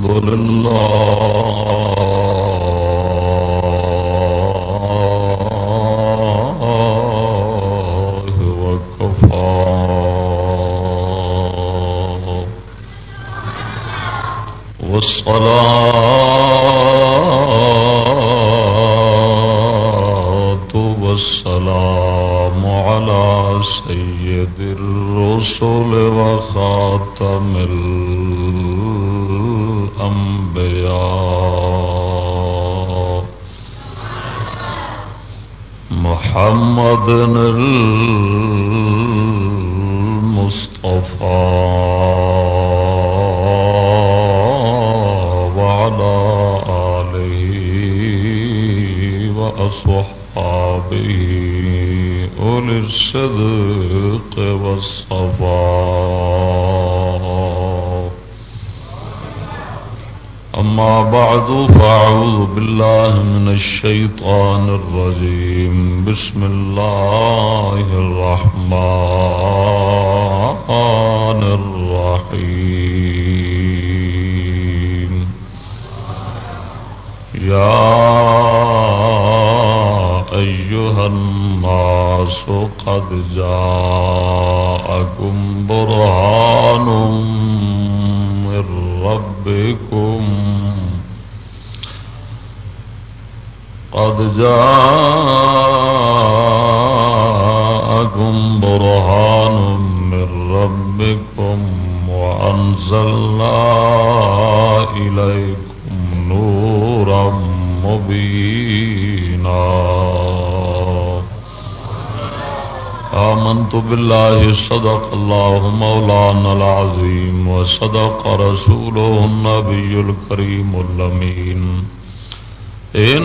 الحمد لله محمد المصطفى وعلى آله وأصحابه أولي الصدق والصلاة بعد فاعوذ بالله من الشيطان الرجيم. بسم الله الرحمن الرحيم. يا أيها الناس قد جاءكم برهان من ربكم قد جاءكم برهان من ربكم وأنزلنا إليكم نورا مبينا. آمنت بالله، صدق الله مولانا العظيم، وصدق رسوله النبي الكريم اللمين إن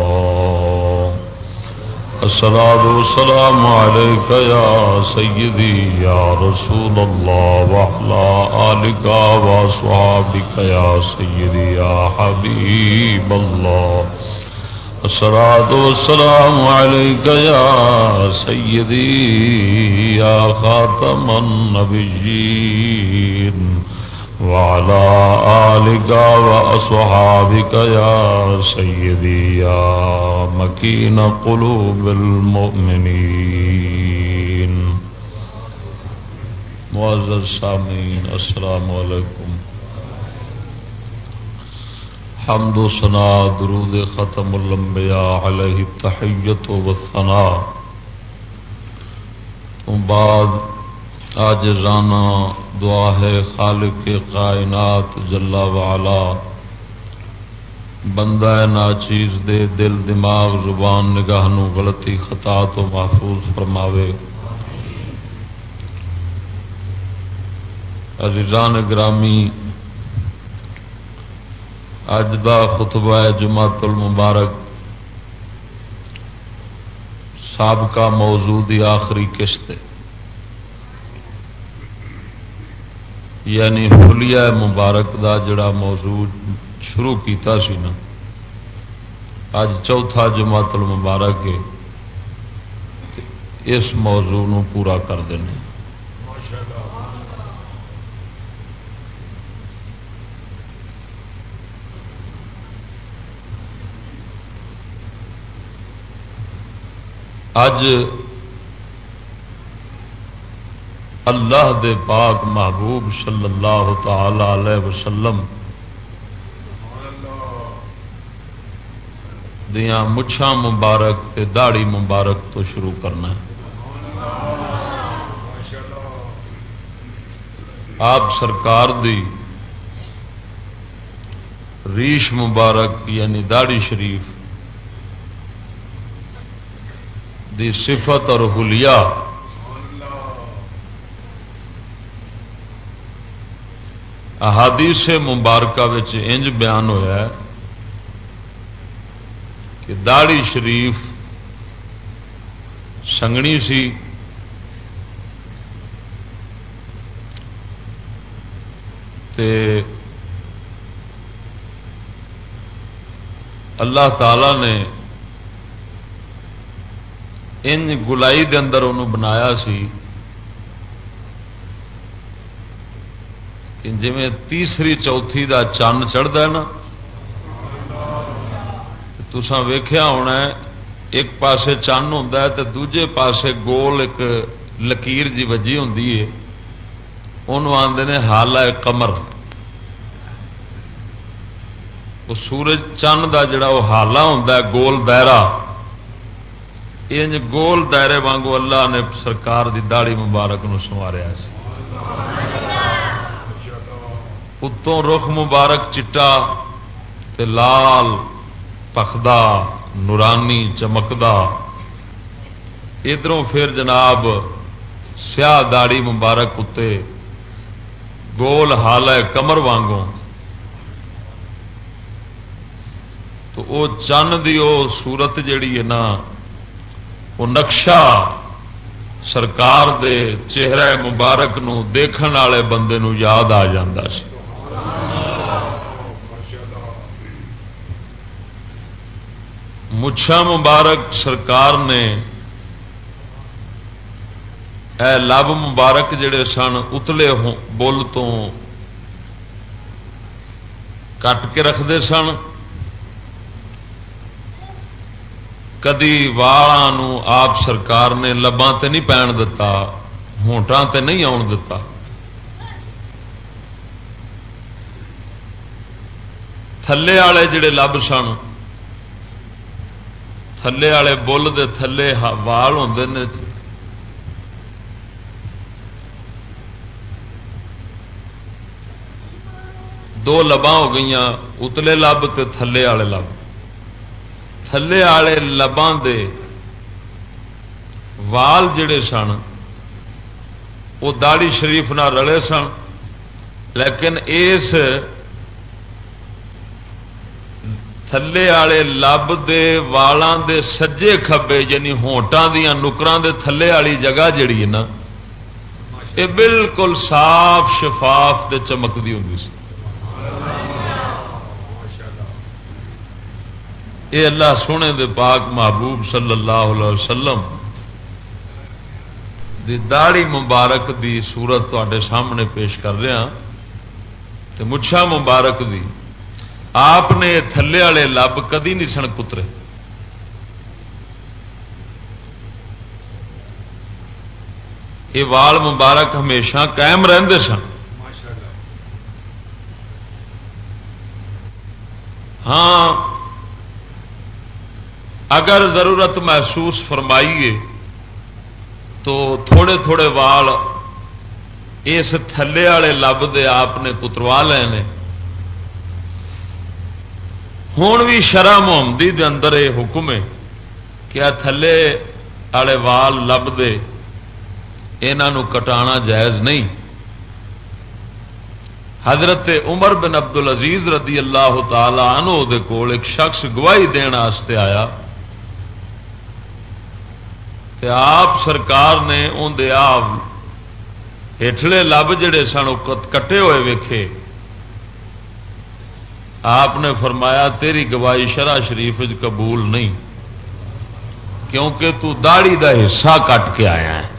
السلام والسلام عليك يا سيدي يا رسول الله وعلى آلك وصحابك يا سيدي يا حبيب الله. الصلاة والسلام عليك يا سيدي يا خاتم النبيين. وعلى آلك وأصحابك يا سيدي، يا مكين قلوب المؤمنين. معزز سامين السلام عليكم حمد و سنا درود ختم الانبیاء علیہ التحیت و ثنا بعد آج رانا دعا ہے خالق کے کائنات جلا والا بندہ ناچیز دے دل، دماغ، زبان نگاہ نو غلطی، خطا تو محفوظ فرماوے۔ عزیزان گرامی اج دا خطبہ جماعت المبارک۔ سابقہ موضوع دی آخری قسط ہے۔ یعنی حلیہ مبارک دا جڑا موضوع شروع کیتا سی نا۔ اج چوتھا جماعت المبارک ہے۔ اس موضوع نو پورا کر دینے۔ اج اللہ دے پاک محبوب صلی اللہ تعالی علیہ وسلم دیا مچھا مبارک تے داڑی مبارک تو شروع کرنا ہے۔ آپ سرکار دی ریش مبارک یعنی داڑی شریف دی صفت اور حلیہ احادیث مبارکہ انج بیان ہوا ہے کہ داڑی شریف سنگنی سی تے اللہ تعالی نے ان گلائی دے اندر انہوں بنایا سی جی تیسری چوتھی دا چند چڑھتا نا تسان ویخیا ہونا ہے، ایک پاسے چن ہوں تو دوجے پاسے گول ایک لکیر جی وجی ہوں انہوں آتے ہیں حال ہے کمر وہ سورج چند کا جڑا وہ حالا ہوں گول دائرہ۔ انج گول دائرے وانگو اللہ نے سرکار دی داڑی مبارک نو سواریا اتوں رخ مبارک چٹا تے لال پخدا، نورانی چمکدا۔ ادھروں پھر جناب سیاہ داڑی مبارک اتنے گول حال ہے کمر وانگوں۔ تو وہ چند کی وہ سورت جیڑی ہے نا وہ نقشہ سرکار دے چہرے مبارک نو دیکھن والے بندے نو یاد آ سی۔ مچھا مبارک سرکار نے، اے لب مبارک جڑے سن، اتلے بول تو کٹ کے رکھتے سن۔ کدی والوں آپ سرکار نے لباں تے نہیں پہن دتا، ہونٹاں تے نہیں آن دتا۔ تھلے والے جڑے لب سن تھلے والے بل دے تھلے وال ہوں دو لباں ہو گئی اتلے لب تے تھلے والے لب تھلے والے لباں دے وال جڑے سن وہ داڑی شریف نہ رلے سن لیکن اس تھلے والے لب دے والاں دے سجے کھبے یعنی ہونٹاں دیا نکراں دے تھلے والی جگہ جڑی ہے نا یہ بالکل صاف شفاف تے چمکتی ہوں سی اے اللہ سونے دے پاک محبوب صلی اللہ علیہ وسلم دی داڑی مبارک دی صورت تے سامنے پیش کر رہا تے مچھا مبارک دی آپ نے تھلے والے لب کدی نہیں سن کترے۔ یہ وال مبارک ہمیشہ قائم رہندے سن۔ ہاں اگر ضرورت محسوس فرمائیے تو تھوڑے تھوڑے وال اس تھلے والے لب دے آپ نے کتروا لے ہوں بھی شرح محمدی دے اندر یہ حکم ہے کہ تھلے والے وال لب دے یہ کٹانا جائز نہیں۔ حضرت عمر بن عبد العزیز رضی اللہ تعالی عنہ دے کول ایک شخص گواہی دن آیا۔ تے آپ سرکار نے اندر آپ ہٹلے لب جڑے سن کٹے ہوئے ویکھے۔ آپ نے فرمایا تیری گواہی شرح شریف قبول نہیں، کیونکہ تو داڑی دا حصہ کٹ کے آیا ہے۔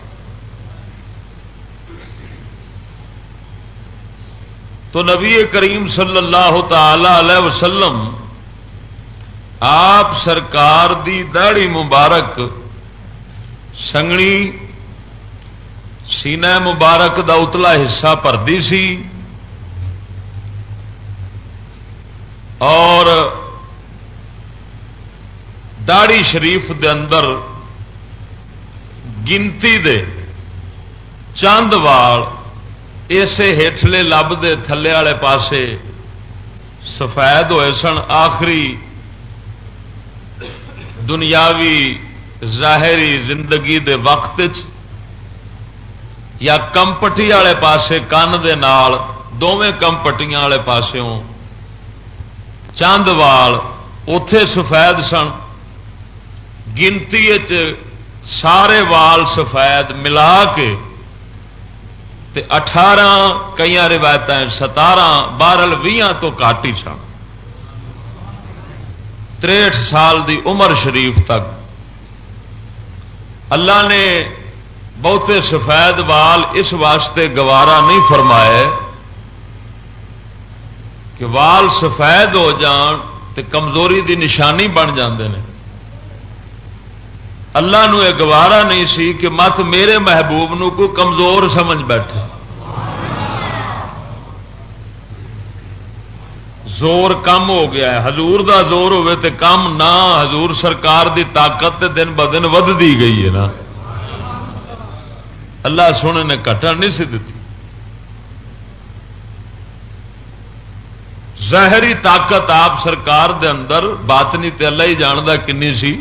تو نبی کریم صلی اللہ تعالی علیہ وسلم، آپ سرکار دی داڑی مبارک، سنگنی سینہ مبارک دا اتلا حصہ پردی سی۔ اور داڑی شریف دے اندر گنتی دے چاند وال اسے ہیٹلے لب دے تھلے والے پاسے سفید ہوئے سن، آخری دنیاوی ظاہری زندگی دے وقت یا کمپٹی والے پاسے کن دے نال دونیں کمپٹیاں والے پاسوں چاند وال اتے سفید سن۔ گنتی سارے وال سفید ملا کے تے اٹھارہ کئی روایت ستارہ، بارل بھی تو کاٹ ہی سن۔ تریٹھ سال دی عمر شریف تک۔ اللہ نے بہتے سفید وال اس واسطے گوارا نہیں فرمائے کہ وال سفید ہو جان تے کمزوری دی نشانی بن جاندے ہیں اللہ نو یہ گوارا نہیں سی کہ مت میرے محبوب نو کو کمزور سمجھ بیٹھے۔ زور کم ہو گیا ہے۔ حضور دا زور ہوئے تے کم نہ، حضور سرکار دی طاقت تے دن ب دن ود دی گئی ہے نا۔ اللہ سونے نے کٹن نہیں سی دیتی ظاہری طاقت آپ سرکار دے اندر باطنی تے اللہ ہی جاندہ کنی سی؟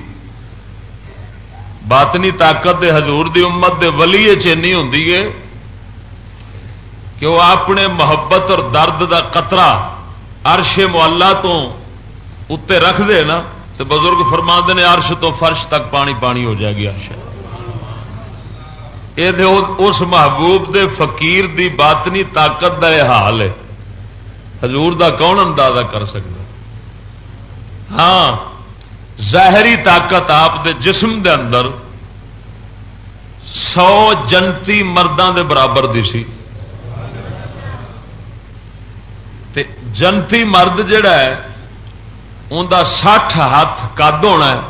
باطنی طاقت دے حضور دی امت دے ولی چینی ہوں کہ وہ اپنے محبت اور درد دا قطرہ عرش محلہ تو اتنے رکھ دے نا تو بزرگ فرما نے عرش تو فرش تک پانی پانی ہو جائے گی عرش۔ یہ اس محبوب دے فقیر دی باطنی طاقت دا یہ حال ہے۔ حضور دا کون اندازہ کر سکتا ہاں ظاہری طاقت آپ دے جسم دے اندر سو جنتی مردوں دے برابر دی سی۔ تے جنتی مرد جڑا ہے انہ سٹھ ہاتھ کد ہونا ہے۔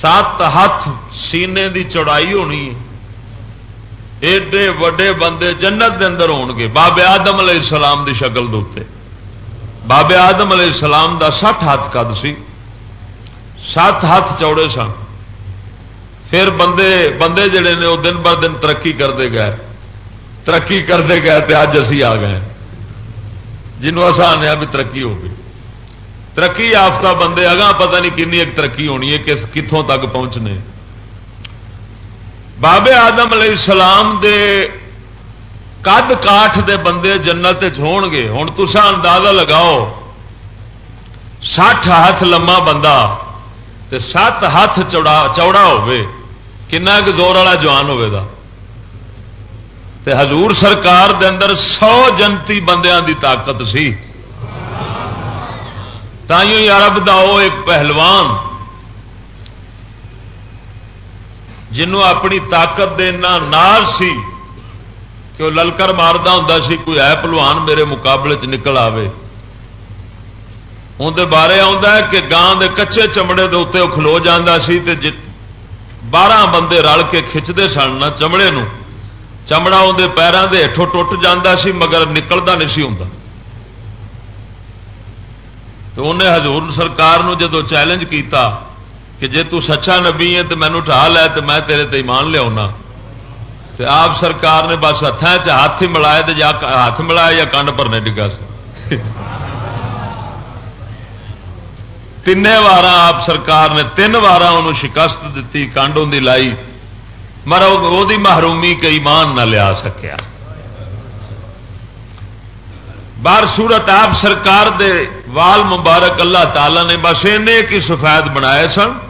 سات ہاتھ سینے دی چوڑائی ہونی ایڈے وڈے بندے جنت دے اندر ہون گے۔ بابے آدم علیہ السلام دی شکل دے بابے آدم علیہ السلام دا سٹھ ہاتھ کد سی۔ سات ہاتھ چوڑے سن۔ پھر بندے بندے جڑے نے وہ دن بر دن ترقی کرتے گئے۔ ترقی کرتے گئے تو اج اسی آ گئے۔ جنوں آسان ہے بھی ترقی ہو گئی۔ ترقی یافتہ بندے، اگاں پتہ نہیں کنی ایک ترقی ہونی ہے، کس کتوں تک پہنچنے۔ بابے آدم علیہ السلام دے کد کاٹ دے بندے جنت ہون گے ہوں تسا اندازہ لگاؤ سٹھ ہاتھ لما بندہ تے سات ہاتھ چوڑا چوڑا ہوے کنا زور والا جوان ہوے تے حضور سرکار دے اندر سو جنتی بندیاں دی طاقت سی تائیوں عرب دا وہ ایک پہلوان جنوں اپنی طاقت دینا نار سی کہ وہ للکر ماردا ہوں سی، کوئی ہے پلوان میرے مقابلے چ نکل آئے اندر بارے ہے کہ گان دے کچے چمڑے دے اتنے وہ کھلو جانا سی تے بارہ بندے رل کے کھچتے سن نہ چمڑے نو۔ چمڑا اندر پیروں کے ہٹوں ٹوٹ جا سی، مگر نکلتا نہیں سی ہوں تو انہیں حضور سرکار نو جدو چیلنج کیتا کہ جے تو سچا نبی ہے تو مینو ٹھا لے تو میں تیرے تے ایمان لیا آپ سرکار نے بس ہاتھ ہاتھ ہی ملایا یا ہاتھ ملایا یا کنڈ بھرنے ڈگا سی تین وار آپ سرکار نے تین وار انہوں شکست دیتی کانڈوں دی لائی۔ مر وہ محرومی کے ایمان نہ لیا سکیا۔ بار صورت آپ سرکار دے وال مبارک اللہ تعالی نے بس کی سفید بنائے سن۔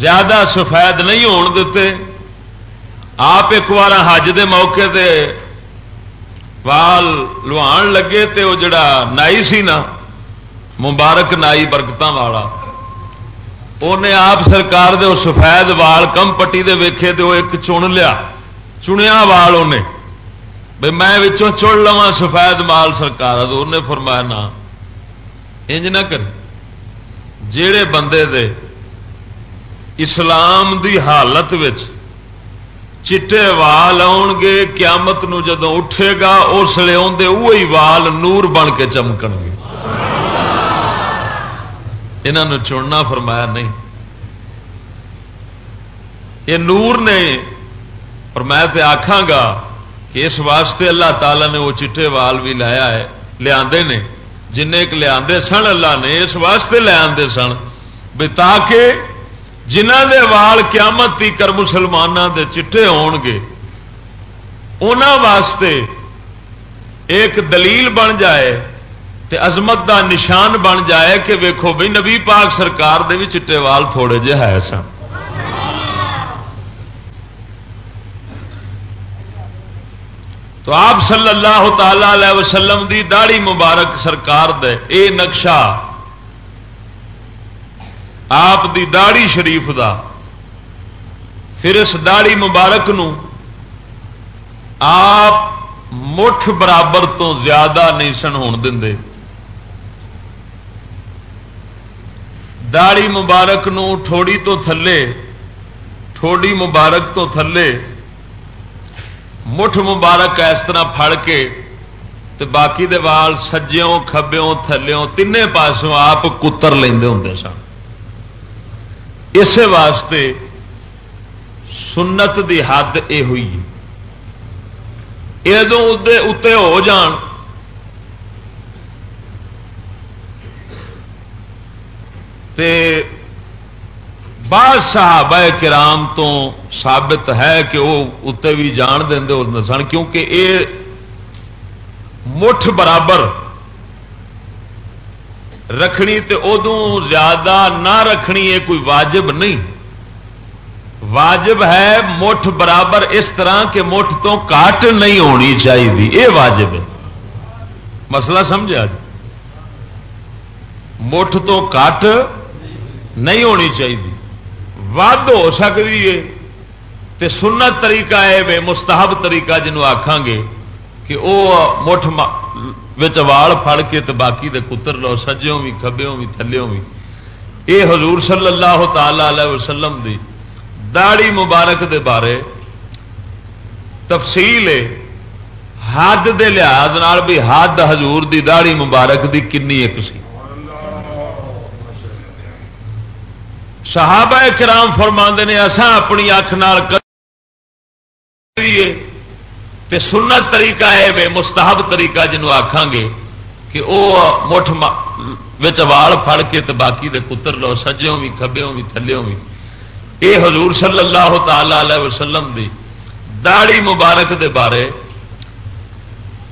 زیادہ سفید نہیں ہون دیتے۔ آپ ایک بار حج دے موقع دے وال لوان لگے تے وہ جڑا نائی سی نا، مبارک نائی برکتوں والا۔ انہیں آپ سرکار دے سفید وال کم پٹی دے ویکھے تے وہ ایک چن لیا۔ چنیا وال انہیں بھائی میں چڑ لوا سفید مال سرکار انہیں فرمایا نہ انج نہ کر جڑے بندے دے اسلام دی حالت وچ چٹے وال آن گے قیامت نو جدو اٹھے گا، اس لیے آدھے وہی وال نور بن کے چمکن گے۔ انہوں چننا فرمایا نہیں۔ یہ نور نے، اور میں آخا گا کہ اس واسطے اللہ تعالی نے وہ چٹے وال بھی لایا ہے لیا نے۔ جن لیا سن، اللہ نے اس واسطے لے سن، بھی تاکہ جنہ دے وال قیامت تیکر مسلمانوں دے چٹے ہون گے واسطے ایک دلیل بن جائے تے عظمت دا نشان بن جائے کہ ویکھو بھائی نبی پاک سرکار دے بھی چٹے وال تھوڑے جے ہے سن۔ تو آپ صلی اللہ تعالی علیہ وسلم دی داڑی مبارک سرکار دے، اے نقشہ آپ دی داڑی شریف دا۔ پھر اس داڑی مبارک نو آپ مٹھ برابر تو زیادہ نہیں سن ہون دے داڑی مبارک نو ٹھوڑی تو تھلے، ٹھوڑی مبارک تو تھلے۔ مٹھ مبارک اس طرح پھڑ کے تے باقی دے وال سجیوں، کھبیوں، تھلیوں تین پاسوں آپ کتر لے ہوں سن۔ اسی واسطے سنت دی حد یہ ہوئی ادو اتنے ہو جان۔ تے بعض صحابہ کرام تو ثابت ہے کہ وہ اتنے بھی جان دیں سن، کیونکہ یہ مٹھ برابر رکھنی تے ادو زیادہ نہ رکھنی یہ کوئی واجب نہیں۔ واجب ہے مٹھ برابر اس طرح کہ مٹھ تو کاٹ نہیں ہونی چاہیے۔ یہ واجب ہے۔ مسئلہ سمجھا جی مٹھ تو کٹ نہیں ہونی چاہیے۔ ود ہو سکتی ہے۔ تے سنت طریقہ ہے مستحب طریقہ جنوب آخان گے کہ وہ مٹھ وال پھڑ کے تے باقی دے پتر لو سجوں بھی کبوں بھی تھلوں بھی یہ حضور صلی اللہ تعالی علیہ وسلم دی داڑی مبارک دے بارے تفصیل ہے حد دے لحاظ بھی حد حضور دی داڑی مبارک دی کنی ایک سی صحابہ کرام فرما نے اسان اپنی اکھ نال تے سنت طریقہ ہے مستحب طریقہ جنوب آخان گے کہ وہ مٹھ وال پھڑ کے تے باقی دے پتر لو سجوں بھی کبوں بھی تھلوں بھی یہ حضور صلی اللہ تعالی علیہ وسلم دی داڑی مبارک دے بارے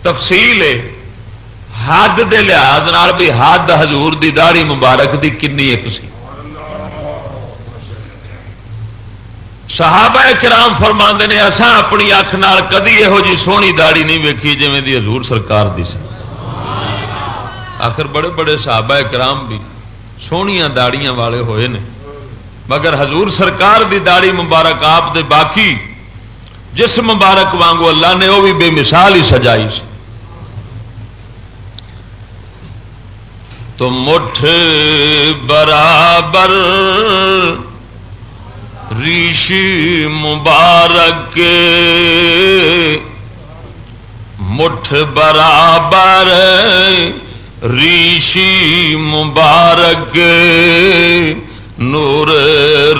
تفصیل ہے۔ حد دے لحاظ بھی حد حضور دی داڑی مبارک دی کنی ایک سی صحابہ کرام فرما نے اسان اپنی اکھ نال کدی یہو جی سونی داڑی نہیں ویکھی جی دی حضور سرکار دی سی آخر بڑے بڑے صحابہ کرام بھی سونیا داڑیاں والے ہوئے نے۔ مگر حضور سرکار دی داڑی مبارک آپ دے باقی جس مبارک وانگو اللہ نے، وہ بھی بے مثال ہی سجائی سی۔ تو مٹھ برابر ریشی مبارک، مٹھ برابر ریشی مبارک، نور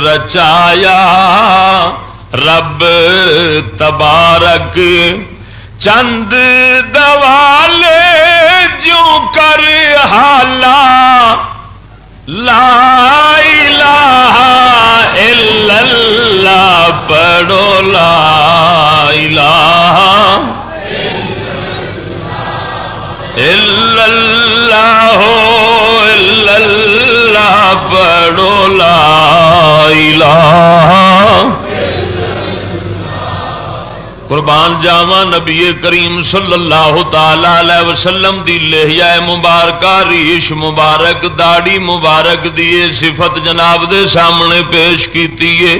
رچایا رب تبارک۔ چند دوالے جو کر حالات لا الہ اللہ پڑھو لا الہ اللہ الا اللہ پڑھو لا الہ قربان جاوا نبی کریم صلی اللہ تعالی وسلم دی لہیا مبارکہ، ریش مبارک داڑی مبارک دی صفت جناب دے سامنے پیش کیتی ہے۔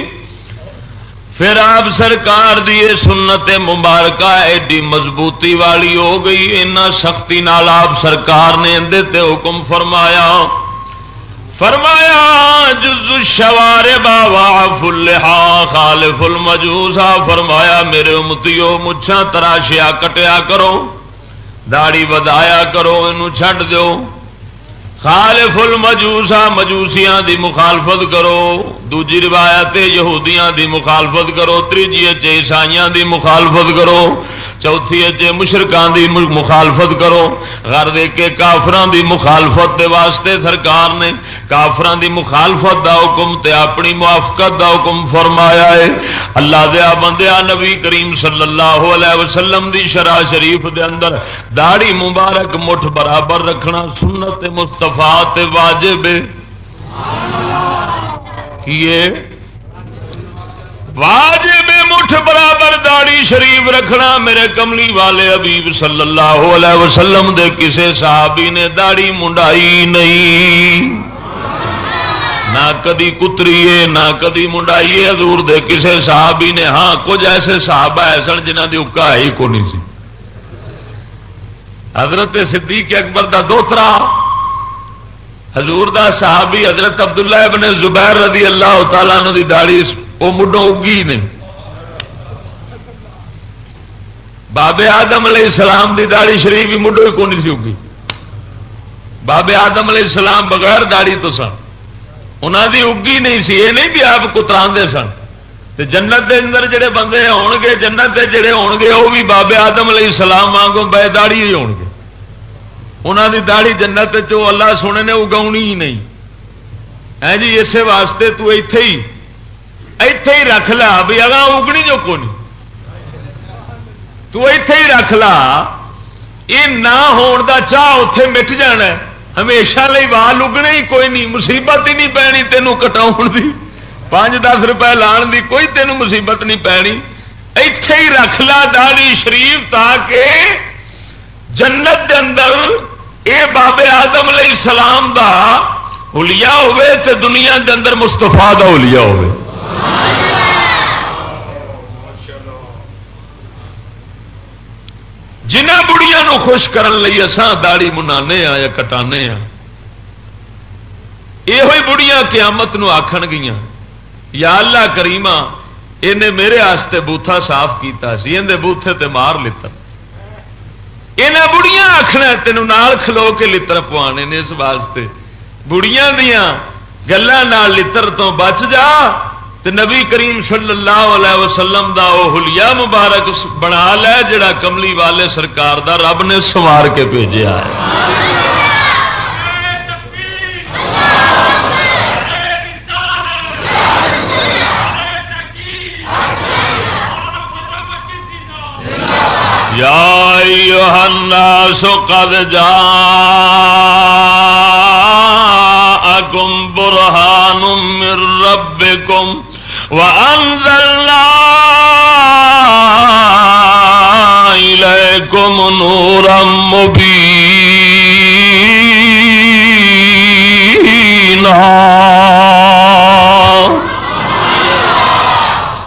پھر آپ سرکار دی سنت مبارکہ ایڈی مضبوطی والی ہو گئی اینا سختی نال آپ سرکار نے اندر حکم فرمایا۔ فرمایا، جز شوار بابا فلحا خال فل مجوسا فرمایا، میرے امتیو مچھا تراشیا کٹیا کرو داڑی ودایا کرو یہ چھڈ دو خال فل مجوسا مجوسیاں دی مخالفت کرو۔ دوجی روایت یہودیاں دی مخالفت کرو تیجی عیسائیاں دی مخالفت کرو۔ چوتھی جے مشرکان دی مخالفت کرو۔ گھر دے کے کافران دی مخالفت دے واسطے سرکار نے کافران دی مخالفت دا حکم تے اپنی موافقت دا حکم فرمایا ہے۔ اللہ دیا بندیا نبی کریم صلی اللہ علیہ وسلم دی شرع شریف دے اندر داڑی مبارک مٹھ برابر رکھنا سنت مستفا واجب کیے واجب مٹھ برابر داڑی شریف رکھنا میرے کملی والے ابیب صلی اللہ علیہ وسلم دے کسے صحابی نے داڑی منڈائی نہیں۔ نہ کدی کتری نہ کدی منڈائی حضور دے کسے صحابی نے ہاں کچھ ایسے صحابہ ایسے جنہ کی اکا ہی کو نہیں سی۔ حضرت صدیق اکبر دا دوترا، حضور دا صحابی حضرت عبداللہ ابن زبیر رضی اللہ تعالیٰ دی داڑی وہ مڈوں اگی نے۔ بابے آدم علیہ السلام دی داڑی شریف بھی مڈو ہی کونی سی اگی۔ بابے آدم علیہ السلام بغیر داڑی تو سن۔ انہوں دی اگی نہیں سی، یہ نہیں بھی آپ کترا سن۔ جنت دے اندر جڑے بندے ہون گے، جنت دے جڑے ہون گے وہ بھی بابے آدم علیہ السلام وگوں بے داڑی ہی ہون گے۔ انہوں دی داڑی جنت چو اللہ سونے نے اگا ہی نہیں۔ ہے جی اسی واسطے تو ایتھے ہی ایتھے ہی رکھ لا بھی اگا اگنی جو کو نہیں تو ایتھے ہی رکھ لا یہ نہ ہون دا چاہ اتے مٹ جانا ہے۔ ہمیشہ لی وال اگنے ہی کوئی نہیں، مصیبت ہی نہیں پینی تینوں کٹاؤ دی۔ پانچ دس روپے لان دی، کوئی تینوں مصیبت نہیں پینی۔ ایتھے ہی رکھ لا داڑی شریف تاکہ جنت دے اندر اے بابے آدم علیہ السلام دا ہولییا ہوئے تے دنیا دے اندر مستفا دا ہولییا ہوئے۔ جنہ بڑیا نو خوش کرن لئی اسان داڑی منانے ہاں کٹانے ہاں یہ بڑیاں قیامت نو آخن گیا یا اللہ کریما انہیں میرے آستے بوتھا صاف کیتا سی اندے بوتھے تے مار لیتا یہاں بڑیاں آخنا تینوں نال کھلو کے لڑ پوانے نے اس واسطے۔ بڑیاں دیا گلوں لڑ تو بچ جا۔ نبی کریم صلی اللہ علیہ وسلم دا او حلیہ مبارک بنا لے جڑا کملی والے سرکار دا رب نے سوار کے بھیجا ہے۔ یا ایوہ الناس قد جاءکم برہان من ربکم۔ وانزلنا الیکم نورا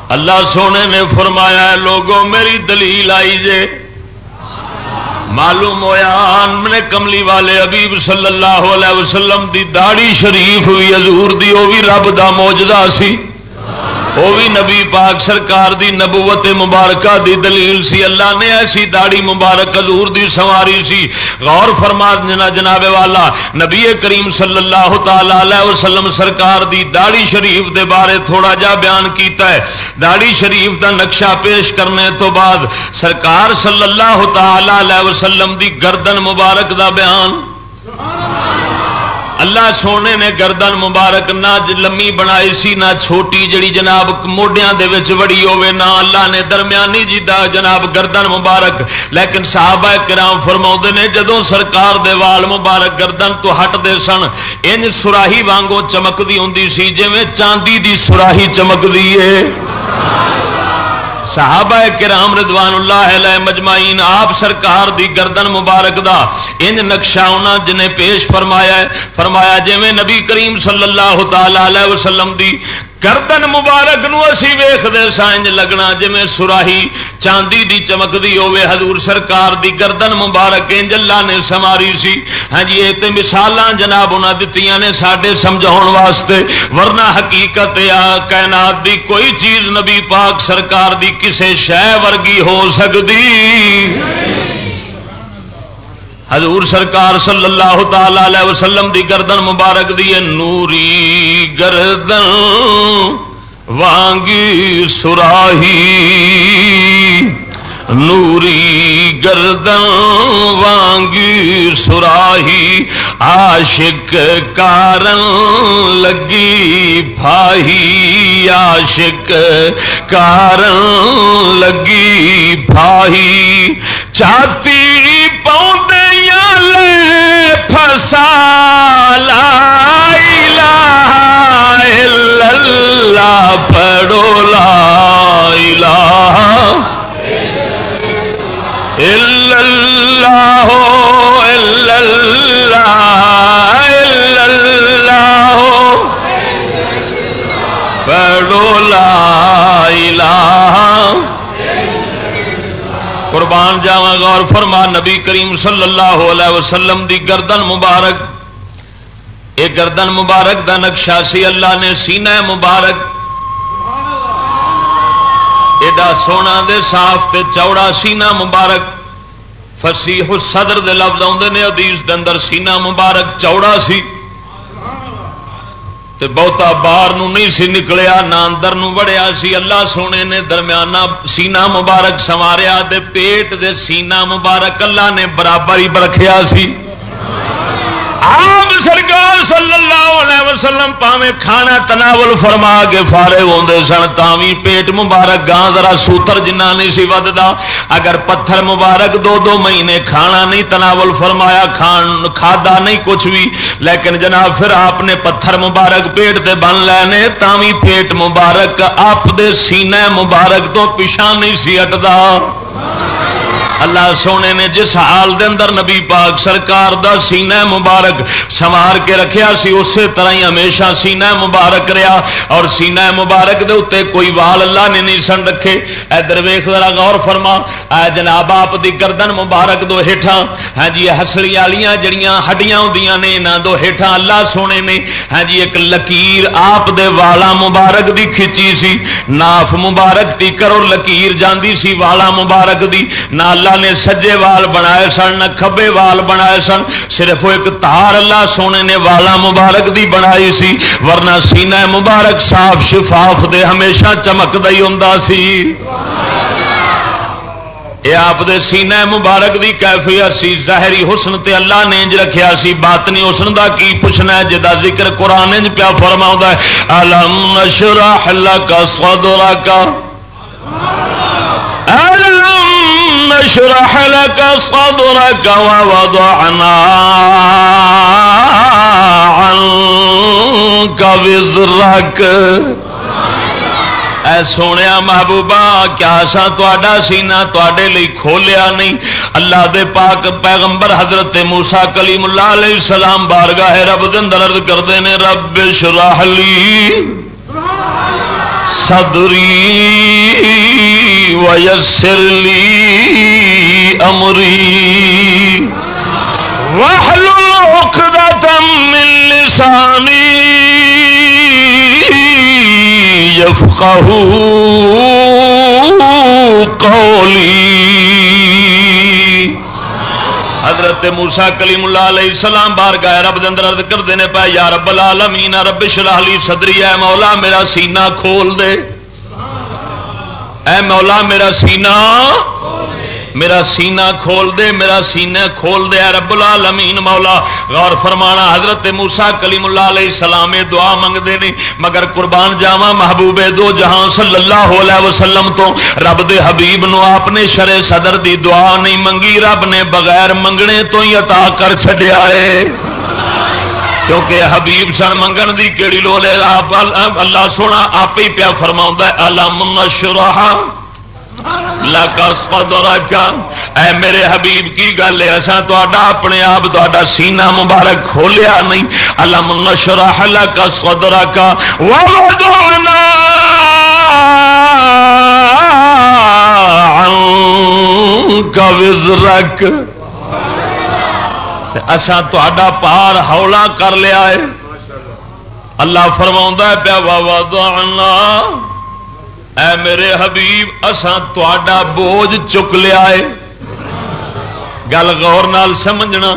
اللہ سونے نے فرمایا لوگوں، میری دلیل آئی جے۔ معلوم ہوا نے کملی والے ابیب صلی اللہ علیہ وسلم دی داڑی شریف بھی حضور دی، وہ بھی رب دا موجدہ سی۔ وہ بھی نبی پاک سرکار دی نبوت مبارکہ دی دلیل سی۔ اللہ نے ایسی داڑی مبارک حضور دی سواری سی۔ غور فرما جنا جناب والا۔ نبی کریم صلی اللہ تعالی علیہ وسلم سرکار دی داڑی شریف دے بارے تھوڑا جا بیان کیتا ہے۔ داڑی شریف دا نقشہ پیش کرنے تو بعد سرکار صلی اللہ تعالی علیہ وسلم دی گردن مبارک دا بیان۔ اللہ سونے نے گردن مبارک نہ لمی بنائی سی، نہ چھوٹی جڑی جناب موڈیا وڑی ہوے نہ اللہ نے درمیانی جی دا جناب گردن مبارک۔ لیکن صحابہ کرام فرما نے جدو سرکار دے وال مبارک گردن تو ہٹتے سن ان سراہی وانگو چمکتی ہوں سی جی چاندی دی سراہی چمکتی ہے۔ صحابہ کرام رضوان اللہ علیہ مجمعین، آپ سرکار دی گردن مبارک دا، ان نقشہ انہاں جنہیں پیش فرمایا ہے، فرمایا جی میں نبی کریم صلی اللہ تعالی علیہ وسلم دی گردن مبارک نو اسی ویختے سائنج لگنا جی سراہی چاندی دی چمکتی ہوے حضور سرکار دی گردن مبارک انج اللہ نے سماری سی۔ ہاں جی یہ مثال جناب انہیں دتی نے سڈے سمجھا واسطے، ورنہ حقیقت یا کائنات دی کوئی چیز نبی پاک سرکار دی کسے شہ ورگی ہو سکتی حضور سرکار صلی اللہ تعالی علیہ وسلم دی گردن مبارک دی نوری گردن وانگی سراہی۔ نوری گردن وانگی سراہی۔ عاشق کارن لگی بھائی عاشق کارن لگی بھائی چاہتی لے الا اللہ پڑھو، لا الہ الا اللہ الا اللہ الا اللہ پڑھو، لا الہ قربان جاواں غور فرما نبی کریم صلی اللہ علیہ وسلم دی گردن مبارک۔ یہ گردن مبارک دا نقشہ سی اللہ نے سینہ مبارک۔ ایڈا سونا دے صاف تے چوڑا سینہ مبارک۔ فصیح صدر دے لفظ آتے نے ادیس دے اندر سینہ مبارک چوڑا سی۔ تے بہتا باہر نو نہیں سی نکلیا، نہ اندر نو بڑیا سی۔ اللہ سونے نے درمیانہ سینہ مبارک سواریا دے پیٹ دے سینہ مبارک اللہ نے برابر ہی برکھیا سی۔ آپ سرکار صلی اللہ علیہ وسلم پاوے کھانا تناول فرما کے فارے ہوتے سن تاوی پیٹ مبارک گاں ذرا سوتر جنہ نہیں سی ودتا اگر پتھر مبارک دو دو مہینے کھانا نہیں تناول فرمایا، کھان، کھادا نہیں کچھ بھی، لیکن جناب پھر آپ نے پتھر مبارک پیٹ دے بن لینے تاوی پیٹ مبارک آپ دے سینے مبارک تو پیچھا نہیں سی ہٹتا اللہ سونے نے جس حال دے اندر نبی پاک سرکار دا سینہ مبارک سوار کے رکھیا سی، اسی طرح ہی ہمیشہ سینہ مبارک رہا اور سینہ مبارک دے اتنے کوئی وال اللہ نے نہیں سن رکھے۔ ادھر ویخ ذرا غور فرما۔ اے جناب، آپ دی گردن مبارک دو ہیٹھاں۔ ہاں جی ہسلی والیاں جڑیاں ہڈیاں ہوندیاں نے، انہاں دو ہیٹھاں اللہ سونے نے۔ ہاں جی ایک لکیر آپ دے والا مبارک دی کھچی سی۔ ناف مبارک دی کرو لکیر جاندی سی والا مبارک دی۔ نہ اللہ نے سجے وال بنائے سن، نہ کھبے وال بنائے سن۔ صرف ایک تار اللہ سونے نے والا مبارک دی بنائی سی، ورنہ سینہ مبارک صاف شفاف دے ہمیشہ چمکتا ہی ہوں سی۔ یہ آپ دے سینہ مبارک دی کیفیت سی، ظاہری حسن تے اللہ نے انج رکھیا سی۔ باطنی حسن دا کی پوچھنا ہے جدا ذکر قرآن انج پیا فرماؤں ہے؟ الم نشرح لک صدرک؟ الم نشرح لك صدرك ووضعنا عنك وزرك. اے سونے محبوبہ کیا سا تا سینا تے لی کھولیا نہیں؟ اللہ دے پاک پیغمبر حضرت موسا کلیم اللہ علیہ السلام بارگاہ رب دن درد کرتے ہیں رب شراہ لی صدری ویسر لی امری وحلل عقدة من لسانی يفقه قولی حضرت موسا کلیم اللہ علیہ السلام بار گائے رب دن درد کرتے ہیں پا یا رب العالمین، رب شرح لی صدری، اے مولا میرا سینہ کھول دے. اے مولا، میرا سینہ میرا سینہ کھول دے، میرا سینہ کھول دے رب العالمین مولا۔ غور فرمانا، حضرت موسا کلیم اللہ علیہ السلام دعا منگتے ہیں مگر قربان جاوا محبوب دو جہاں صلی اللہ علیہ وسلم تو رب دے حبیب نو آپ نے شرے صدر دی دعا نہیں منگی، رب نے بغیر منگنے تو ہی عطا کر چڈیا ہے۔ کیونکہ حبیب سن منگن دی کیڑی لولے اللہ سونا آپ ہی پیا فرما علم شراہ اے میرے حبیب، کی گل ہے؟ اصا تا اپنے آپ تا سینہ مبارک کھولیا نہیں۔ الم نشرح لك صدرك ووضعنا عنك وزرك اسا تا پار ہولا کر لیا ہے۔ اللہ فرما پیا ووضعنا اے میرے حبیب اسان تا بوجھ چک لیا ہے۔ گل غور نال سمجھنا۔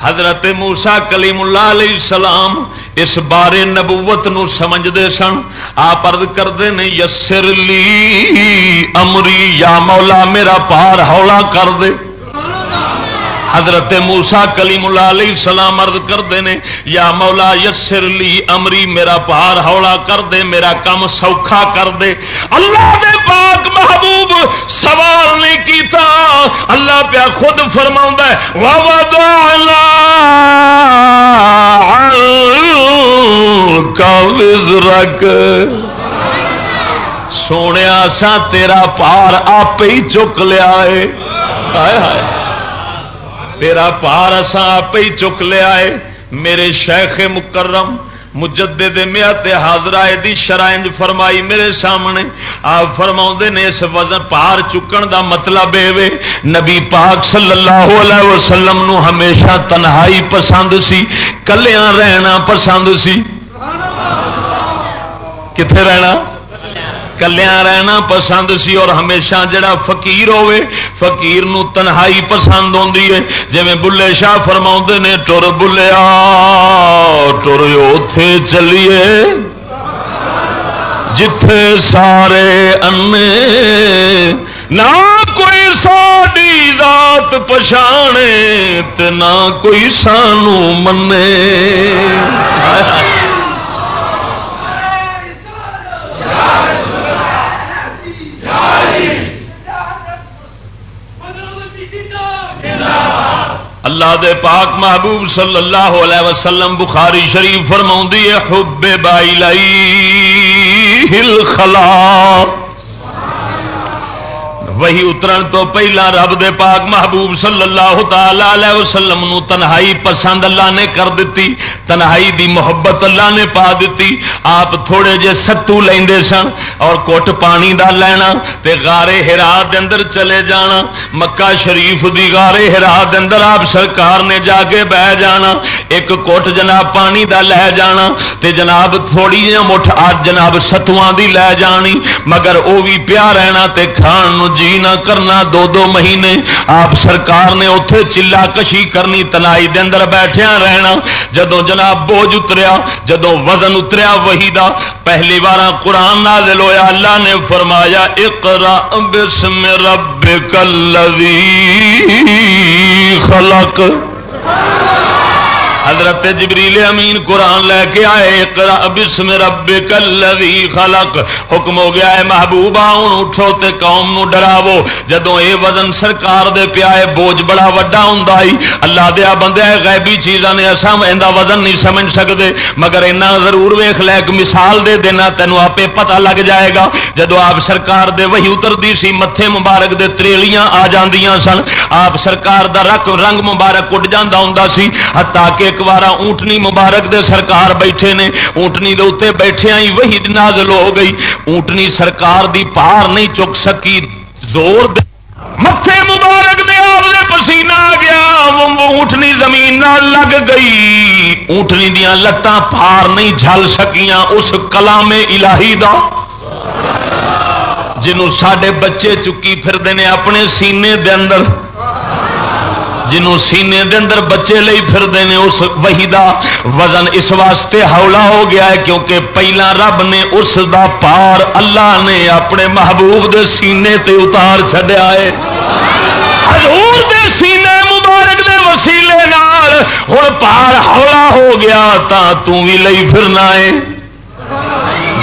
حضرت موسا کلیم اللہ علیہ السلام اس بارے نبوت نو سمجھتے سن۔ آپ ارد کرتے ہیں یسر لی امری، یا مولا میرا پار ہولا کر دے۔ حضرت موسا کلیم اللہ علیہ السلام عرض کرتے ہیں یا مولا یسر لی امری، میرا پار ہولا کر دے میرا کم سوکھا کر دے اللہ دے پاک محبوب سوال نہیں کیتا، اللہ پیا خود فرما رکھ سونے سا تیرا پار آپ ہی چک لیا ہے۔ ہائے ہائے۔ تیرا پار اساں آپ ہی چک لیا ہے۔ میرے شیخ مکرم مجدد میات حاضرہ دی شرائنج فرمائی میرے سامنے۔ آپ فرما نے اس وزن پار چکن دا مطلب اے نبی پاک صلی اللہ علیہ وسلم نو ہمیشہ تنہائی پسند سی کلیاں رہنا پسند سی۔ کتنے رہنا؟ کلیا رہنا پسند سی اور ہمیشہ جڑا فقیر ہوے فقیر نو تنہائی پسند ہوندی ہے جویں بلے شاہ فرما نے ٹر بلیا ٹر اوتھے چلیے جتھے سارے انے نہ کوئی ساڈی ذات پچھانے نہ کوئی سانو منے اللہ دے پاک محبوب صلی اللہ علیہ وسلم بخاری شریف فرما ہے، حب بائی لائی ہل خلا وہی اترن تو پہلا رب دے پاک محبوب صلی اللہ تعالی وسلم نو تنہائی پسند اللہ نے کر دیتی تنہائی دی محبت اللہ نے پا دیتی آپ تھوڑے جے ستو لیندے سن اور کوٹ پانی دا لینا تے غارے ہرا دے اندر چلے جانا۔ مکہ شریف دی غارے ہرا دے اندر آپ سرکار نے جا کے بہ جانا۔ ایک کوٹ جناب پانی دا لے جانا تے جناب تھوڑی جی مٹھ آج جناب ستواں دی لے جانی، مگر او بھی پیا رہنا تے کھان جی نہ کرنا دو دو مہینے۔ آپ سرکار نے اتے چلا کشی کرنی، تنائی دے اندر بیٹھیا رہنا۔ جدو جناب بوجھ اتریا جدو وزن اتریا وہی دا، پہلی بار قرآن نازل ہویا، اللہ نے فرمایا اقرا بسم ربک الذی خلق۔ حضرت جبریل امین قرآن لے کے آئے بسم ربک الذی خلق۔ حکم ہو گیا ہے، محبوبہ ہوں اٹھو تے قوم نو ڈراوو جدوں اے وزن سرکار دے پیا ہے، بوجھ بڑا وڈا ہوندا ہی اللہ دیا بندے غیبی چیزاں نے اساں ایندا وزن نہیں سمجھ سکدے۔ مگر اینا ضرور ویکھ لے، ایک مثال دے دینا تینو آپے پتہ لگ جائے گا۔ جدوں آپ سرکار دے وہی اتردی سی، متھے مبارک دے تریلیاں آ جاندیاں سن۔ آپ سرکار دا رنگ رنگ مبارک اٹھ جاندا ہوندا سی حتا کہ ایک بار اونٹنی مبارک دے سرکار بیٹھے نے، اونٹنی دے اتنے بیٹھے ہی وہی نازل ہو گئی۔ اونٹنی سرکار دی پار نہیں چک سکی، زور دے۔ متے مبارک دے آپ پسینہ آ گیا اونٹنی زمین نہ لگ گئی۔ اونٹنی دیا لتاں پار نہیں جل سکیاں، اس کلام الہی دا۔ جنوں سڈے بچے چکی پھرتے ہیں اپنے سینے دے اندر جنوں سینے دے اندر بچے لئی پھرتے ہیں، اس وہی دا وزن اس واسطے ہولا ہو گیا ہے کیونکہ پہلا رب نے اس دا پار اللہ نے اپنے محبوب دے سینے تے اتار چڈیا ہے۔ حضور دے سینے مبارک دے وسیلے نال ہوں پار ہولا ہو گیا، تا توں بھی لئی پھرنا ہے۔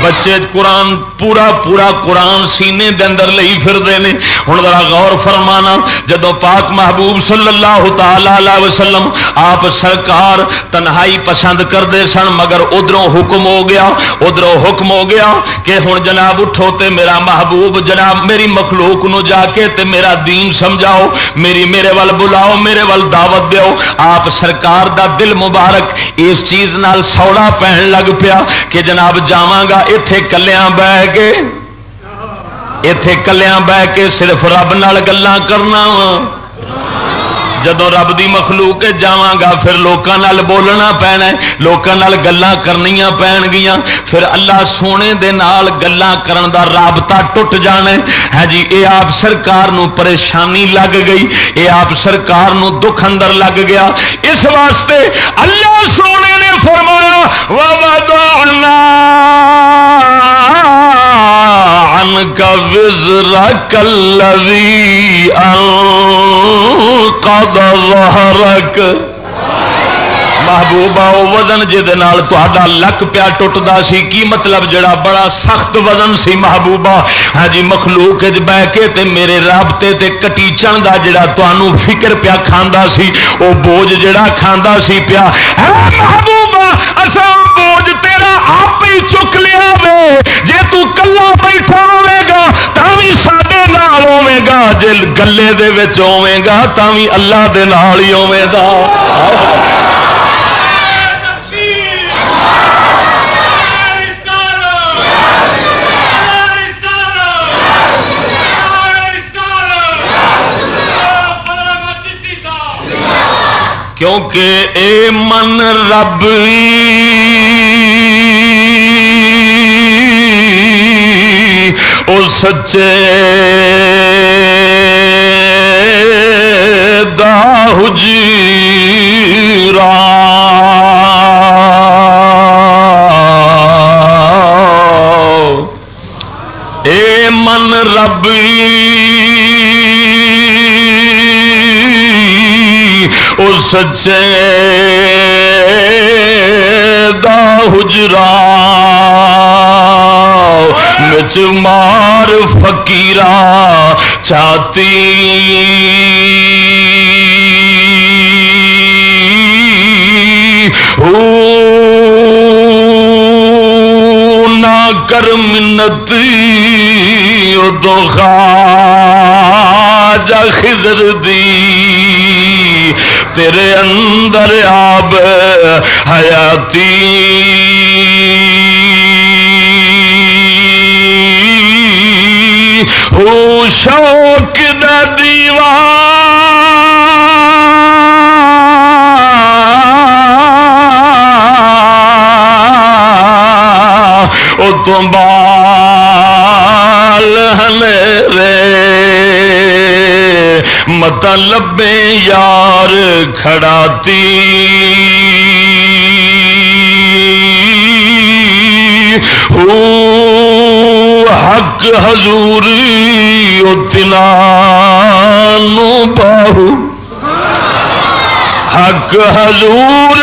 بچے قرآن پورا پورا قرآن سینے دے اندر لئی پھرتے ہیں۔ ہوں ذرا غور فرمانا، جدو پاک محبوب صلی اللہ تعالی وسلم آپ سرکار تنہائی پسند کرتے سن، مگر ادھروں حکم ہو گیا، ادھروں حکم ہو گیا کہ ہوں جناب اٹھو تے میرا محبوب جناب میری مخلوق نو جا کے تے میرا دین سمجھاؤ، میری میرے ول بلاؤ، میرے ول دعوت دیو۔ آپ سرکار دا دل مبارک اس چیز نال سوڑا پہن لگ پیا کہ جناب جاواں اتے کلیا بہ کے اتے کلیا بہ کے صرف رب نال گلا کرنا وا جدو رب دی مخلوق جاواں گا، پھر لوکاں نال بولنا پینا ہے۔ لوکاں نال گلاں کرنیاں پین گیاں۔ پھر اللہ سونے دے نال گلاں کرن دا رابطہ ٹوٹ جانے ہے۔ ہاں جی اے آپ سرکار نو پریشانی لگ گئی۔ اے آپ سرکار نو دکھ اندر لگ گیا۔ اس واسطے اللہ سونے نے فرمایا وَوَدَعْنَا کا وزر کلوی کا ظہرک محبوبہ وہ وزن جہاں لک پیا ٹوٹتا سی، کی مطلب جڑا بڑا سخت وزن سی محبوبہ؟ ہاں جی مخلوق بہ کے تے میرے رابطے تے کٹیچن دا جڑا تمہوں فکر پیا کھانا سی وہ بوجھ جڑا کھانا سی پیا۔ محبوبہ! اصل بوجھ تیرا آپ ہی چک لیا وے جے تو کلا بیٹھا ہوے گا تھی سڈے نال ہوے گا۔ جے گلے دے ہوے گا تھی اللہ دے نال ہی ہوے گا۔ کیونکہ اے من رب او سچے سچے دا حجرا مچ مار فقیرا چاہتی نہ کر منت دو خواجہ خضر دی۔ تیرے اندر آب حیاتی۔ ہو شوق دا او تو بال رے لبے یار کھڑاتی۔ ہو حق حضوری اتنا نو حق حضور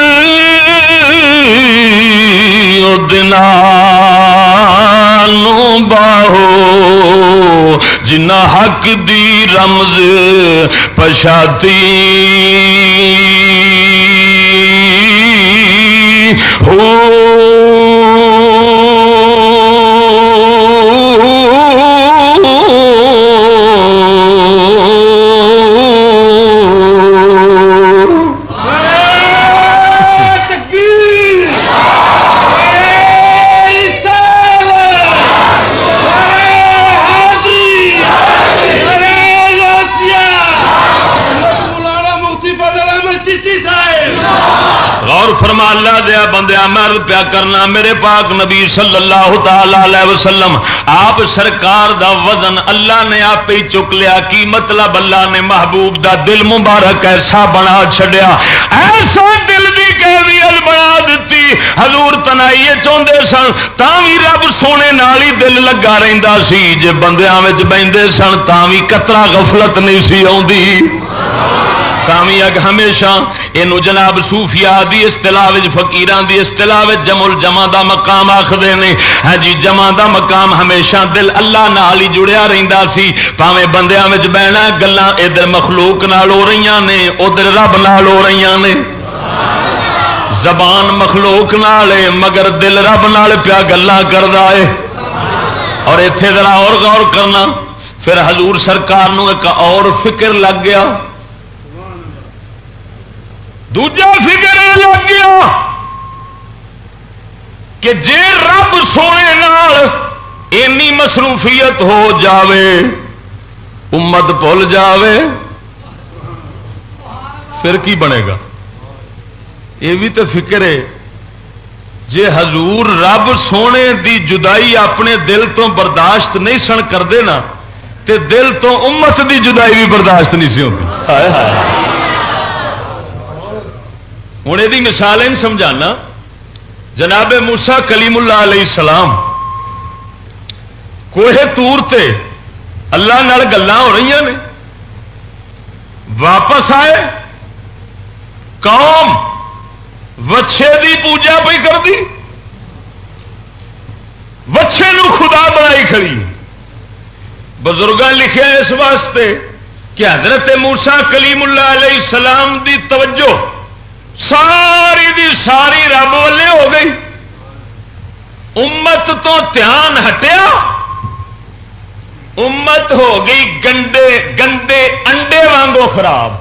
دن باہو۔ جنا حق دی رمز پشاتی۔ ہو غور فرما، اللہ دیا بندیا، مرد پیا کرنا، میرے پاک نبی صلی اللہ تعالی وسلم، آپ سرکار دا وزن اللہ نے آپ ہی چک لیا، کی مطلب اللہ نے محبوب دا دل مبارک ایسا بنا چڈیا ایسا دل بھی کہہ بنا دیتی حضور تنائی چاہتے سن، تا بھی رب سونے نال ہی دل لگا رہتا سی۔ جے بندیاں بہتے سن، تا بھی کترا غفلت نہیں سی آتی اگ ہمیشہ یہ جناب سوفیا دی اصطلاح فکیران دی اصطلاح جمل جمع دا مقام آخر نے۔ ہاں جی جمع دا مقام ہمیشہ دل اللہ نال ہی جڑیا رہتا سی۔ پاوے بندیا بہنا گلا ادھر مخلوق نال ہو رہی نے، ادھر رب نال ہو رہی نے۔ زبان مخلوق نال مگر دل رب نال پیا گلا کرتا ہے۔ اور اتے ذرا اور غور کرنا، پھر حضور سرکار نو ایک اور فکر لگ گیا۔ دوجا فکر یہ لگ گیا کہ جے رب سونے نال اینی مصروفیت ہو جاوے امت بھول جاوے پھر کی بنے گا یہ بھی تو فکر ہے جے حضور رب سونے دی جدائی اپنے دل تو برداشت نہیں سن کرتے نا تے دل تو امت دی جدائی بھی برداشت نہیں سی ہوتی ہوں یہ مثال نہیں سمجھانا۔ جناب موسا کلیم اللہ علیہ السلام، کوہ تور تے اللہ نال گلیں ہو رہی نے۔ واپس آئے، قوم وچھے دی پوجا پہ کر دی وچھے نو خدا بنائی کھڑی۔ بزرگ لکھے اس واسطے کہ حضرت موسا کلیم اللہ علیہ السلام دی توجہ ساری دی ساری رب والے ہو گئی۔ امت تو دھیان ہٹیا۔ امت ہو گئی گنڈے گندے انڈے وانگو خراب۔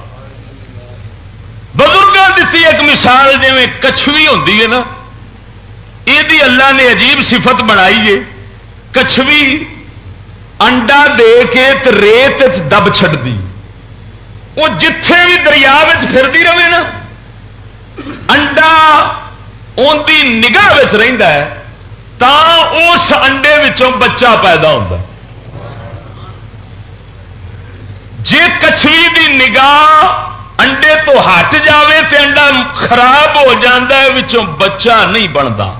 بزرگ دیتی ایک مثال جی کچھوی ہوتی ہے نا۔ یہ اللہ نے عجیب صفت بنائی ہے۔ کچھوی انڈا دے کے ریت دب چڑتی وہ جتھے بھی دریا پھرتی رہے نا۔ انڈا ان کی نگاہ رہتا ہے تا اس انڈے بچہ پیدا ہوتا جی کچھوی دی نگاہ انڈے تو ہٹ جاوے تو انڈا خراب ہو ہے بچہ نہیں بنتا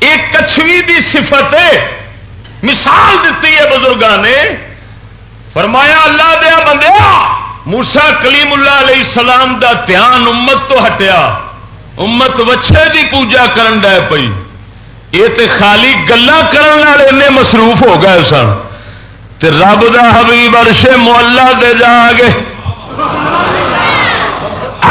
ایک کچھوی دی صفت ہے مثال دیتی ہے بزرگوں نے فرمایا اللہ دیا بندیا موسا کلیم اللہ علیہ السلام دا دھیان امت تو ہٹیا۔ امت وچھے دی پوجا کرن ڈے پئی۔ یہ تے خالی گلا کرن کرنے مصروف ہو گئے سن۔ تے رب دا حبیب عرش مولا دے جا گے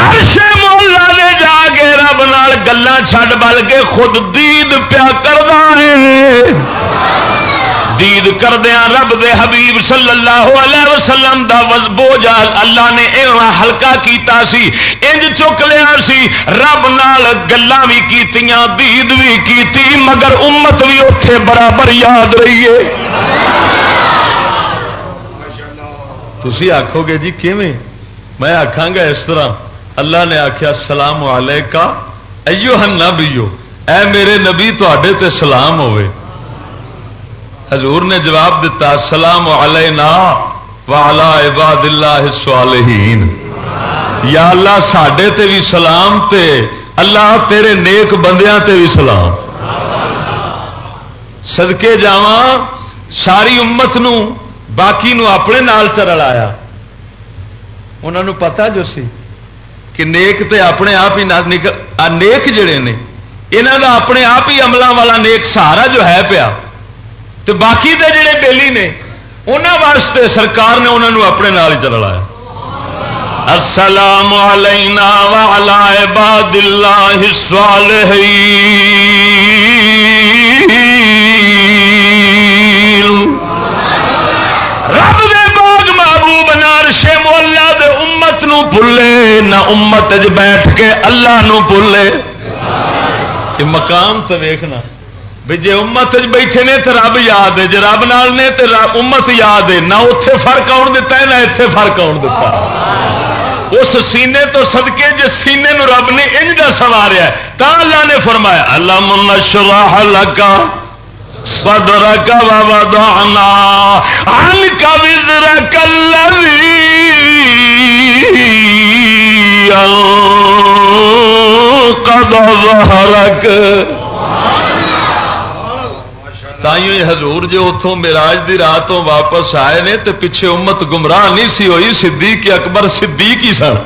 عرش مولا دے جا گے رب نال گلا چھڈ بل کے خود دید پیا کردا ہے دید کردیا رب دے حبیب صلی اللہ علیہ وسلم دا بوجھ اللہ نے ایونا ہلکا کیتا سی، انج چک لیا سی۔ رب نال گلا بھی کیتیاں دید بھی کیتی، مگر امت بھی اتے برابر یاد رہیے۔ تھی آخو گے جی کیویں؟ میں آخا گا اس طرح۔ اللہ نے آخیا سلام والے کا ایو ہن بیو اے میرے نبی تے سلام ہوئے حضور نے جواب دیتا السلام علینا وعلا عباد اللہ الصالحین یا اللہ، ساڈے تے بھی سلام تے اللہ تیرے نیک بندیاں تے بھی سلام۔ صدقے جاواں، ساری امت نو، باقی نو اپنے نال چرلایا انہوں نے پتا جو سی کہ نیک تے اپنے آپ ہی نیک جڑے نے یہاں دا اپنے آپ ہی عملوں والا نیک سہارا جو ہے پیا۔ تو باقی دے جڑے بیلی نے انہوں واسطے سرکار نے انہوں اپنے نال ہی چلا لایا السلام علینا وعلا عباد اللہ الصالحین۔ رب دے باغ محبوب نارشے مولا دے امت نو بھلے نہ امت اج بیٹھ کے اللہ نو بھلے یہ مقام تو ویکھنا۔ بھی جی امت بیٹھے نے تو رب یاد ہے جی رب نال نے تو امت یاد ہے، نہ اتے فرق آن دتا ہے، نہ اتے فرق آن دتا اس سینے تو سدکے جس سینے نو رب نے انج کا سواریا تا اللہ نے فرمایا اللہ من شراح لگا صدر کا وضعنا عنك وزرك الذي قد ظهرك تائیوں حضور جو اتوں میراج دی رات واپس آئے نے تے پیچھے امت گمراہ نہیں سی ہوئی صدیق اکبر صدیق ہی سن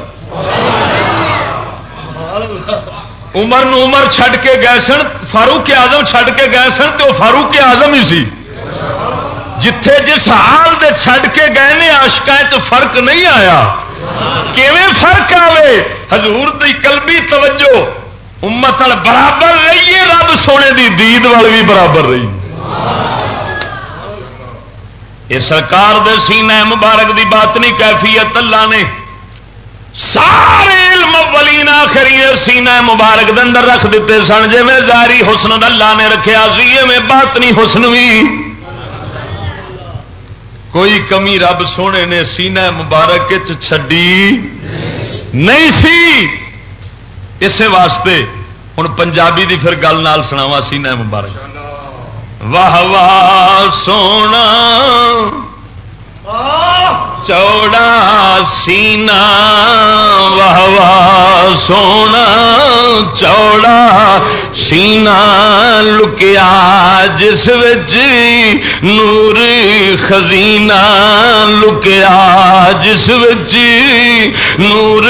عمر نو عمر چھڈ کے گئے سن فاروق آزم چھڈ کے گئے سن تو فاروق آزم ہی سی جتھے جس حال دے چھڈ کے گئے نے آشکا فرق نہیں آیا کیویں فرق آئے حضور دی قلبی توجہ امت برابر رہیے رب سونے دی دید وال بھی برابر رہی یہ سرکار دے سینے مبارک دی بات نہیں کیفیت اللہ نے سارے علم ولین آخری سینا مبارک دے اندر رکھ دیتے سن جی میں زاری حسن اللہ نے رکھا سی میں بات نہیں حسن بھی کوئی کمی رب سونے نے سینا مبارک چڈی نہیں سی۔ اسی واسطے ہوں پنجابی دی پھر گل نال سناوا سینا مبارک۔ واہ واہ سونا چوڑا سینا واہ واہ سونا چوڑا سینا لکیا جس وچ نور خزینہ لکیا جس وچ نور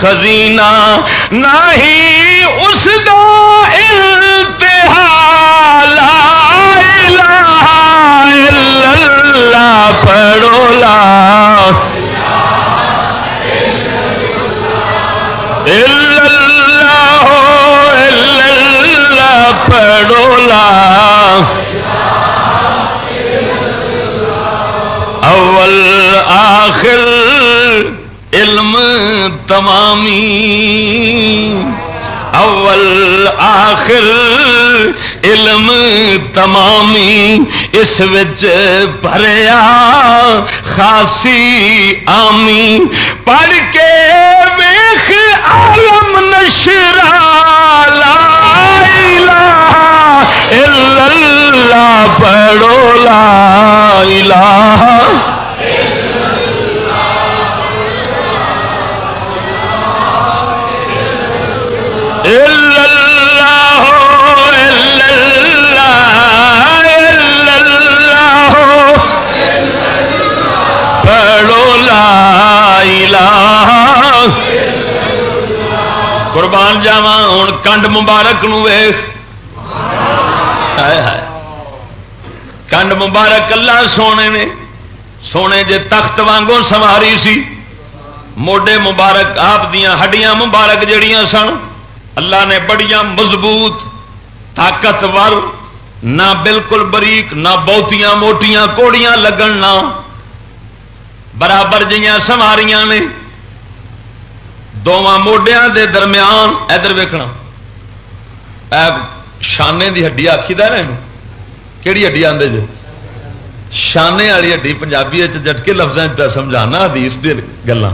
خزینہ نہیں اس دا انتہا لا الہ الا اللہ پڑھو لا اللہ اللہ پڑھو لا اول آخر علم تمامی اول آخر علم تمامی اس وچ بھریا خاصی آمی۔ پڑھ کے ویخ عالم نشرا لا الہ کنڈ مبارک نو ویخ۔ کنڈ مبارک اللہ سونے نے۔ سونے جے تخت وانگوں سواری سی۔ موڈے مبارک آپ دیاں ہڈیاں مبارک جڑیاں سن۔ اللہ نے بڑیاں مضبوط طاقتور، نہ بالکل بریک، نہ بہتیاں موٹیاں کوڑیاں لگن نہ۔ برابر جیاں سواریاں نے۔ دونوں موڈیا دے درمیان، ادھر ویکنا شانے دی ہڈی آخی دے کہڑی ہڈی آدھے جی شانے والی ہڈی پنجابی جٹکے لفظوں پہ سمجھانا حدیث دی گلا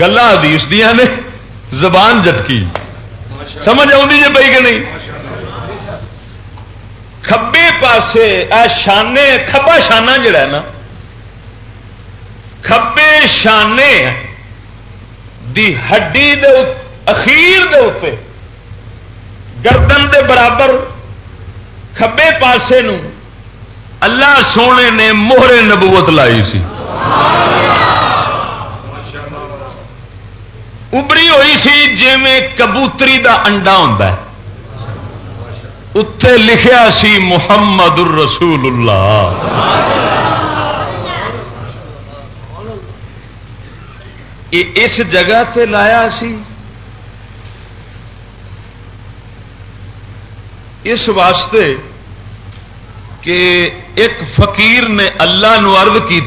گلا حدیث دیا نے زبان جٹکی سمجھ آؤں جی بھائی کہ نہیں کبے پاسے اے شانے کبا شانہ جڑا ہے نا کبے شانے دی ہڈی دے اخیر دے اتے گردن دے برابر کبے پاسے نو اللہ سونے نے موہرے نبوت لائی سی۔ ابری ہوئی سی جی کبوتری دا انڈا ہوں اتے لکھیا سی محمد الرسول اللہ۔ یہ اس جگہ تے لایا سی اس واسطے کہ ایک فقیر نے اللہ نو عرض کی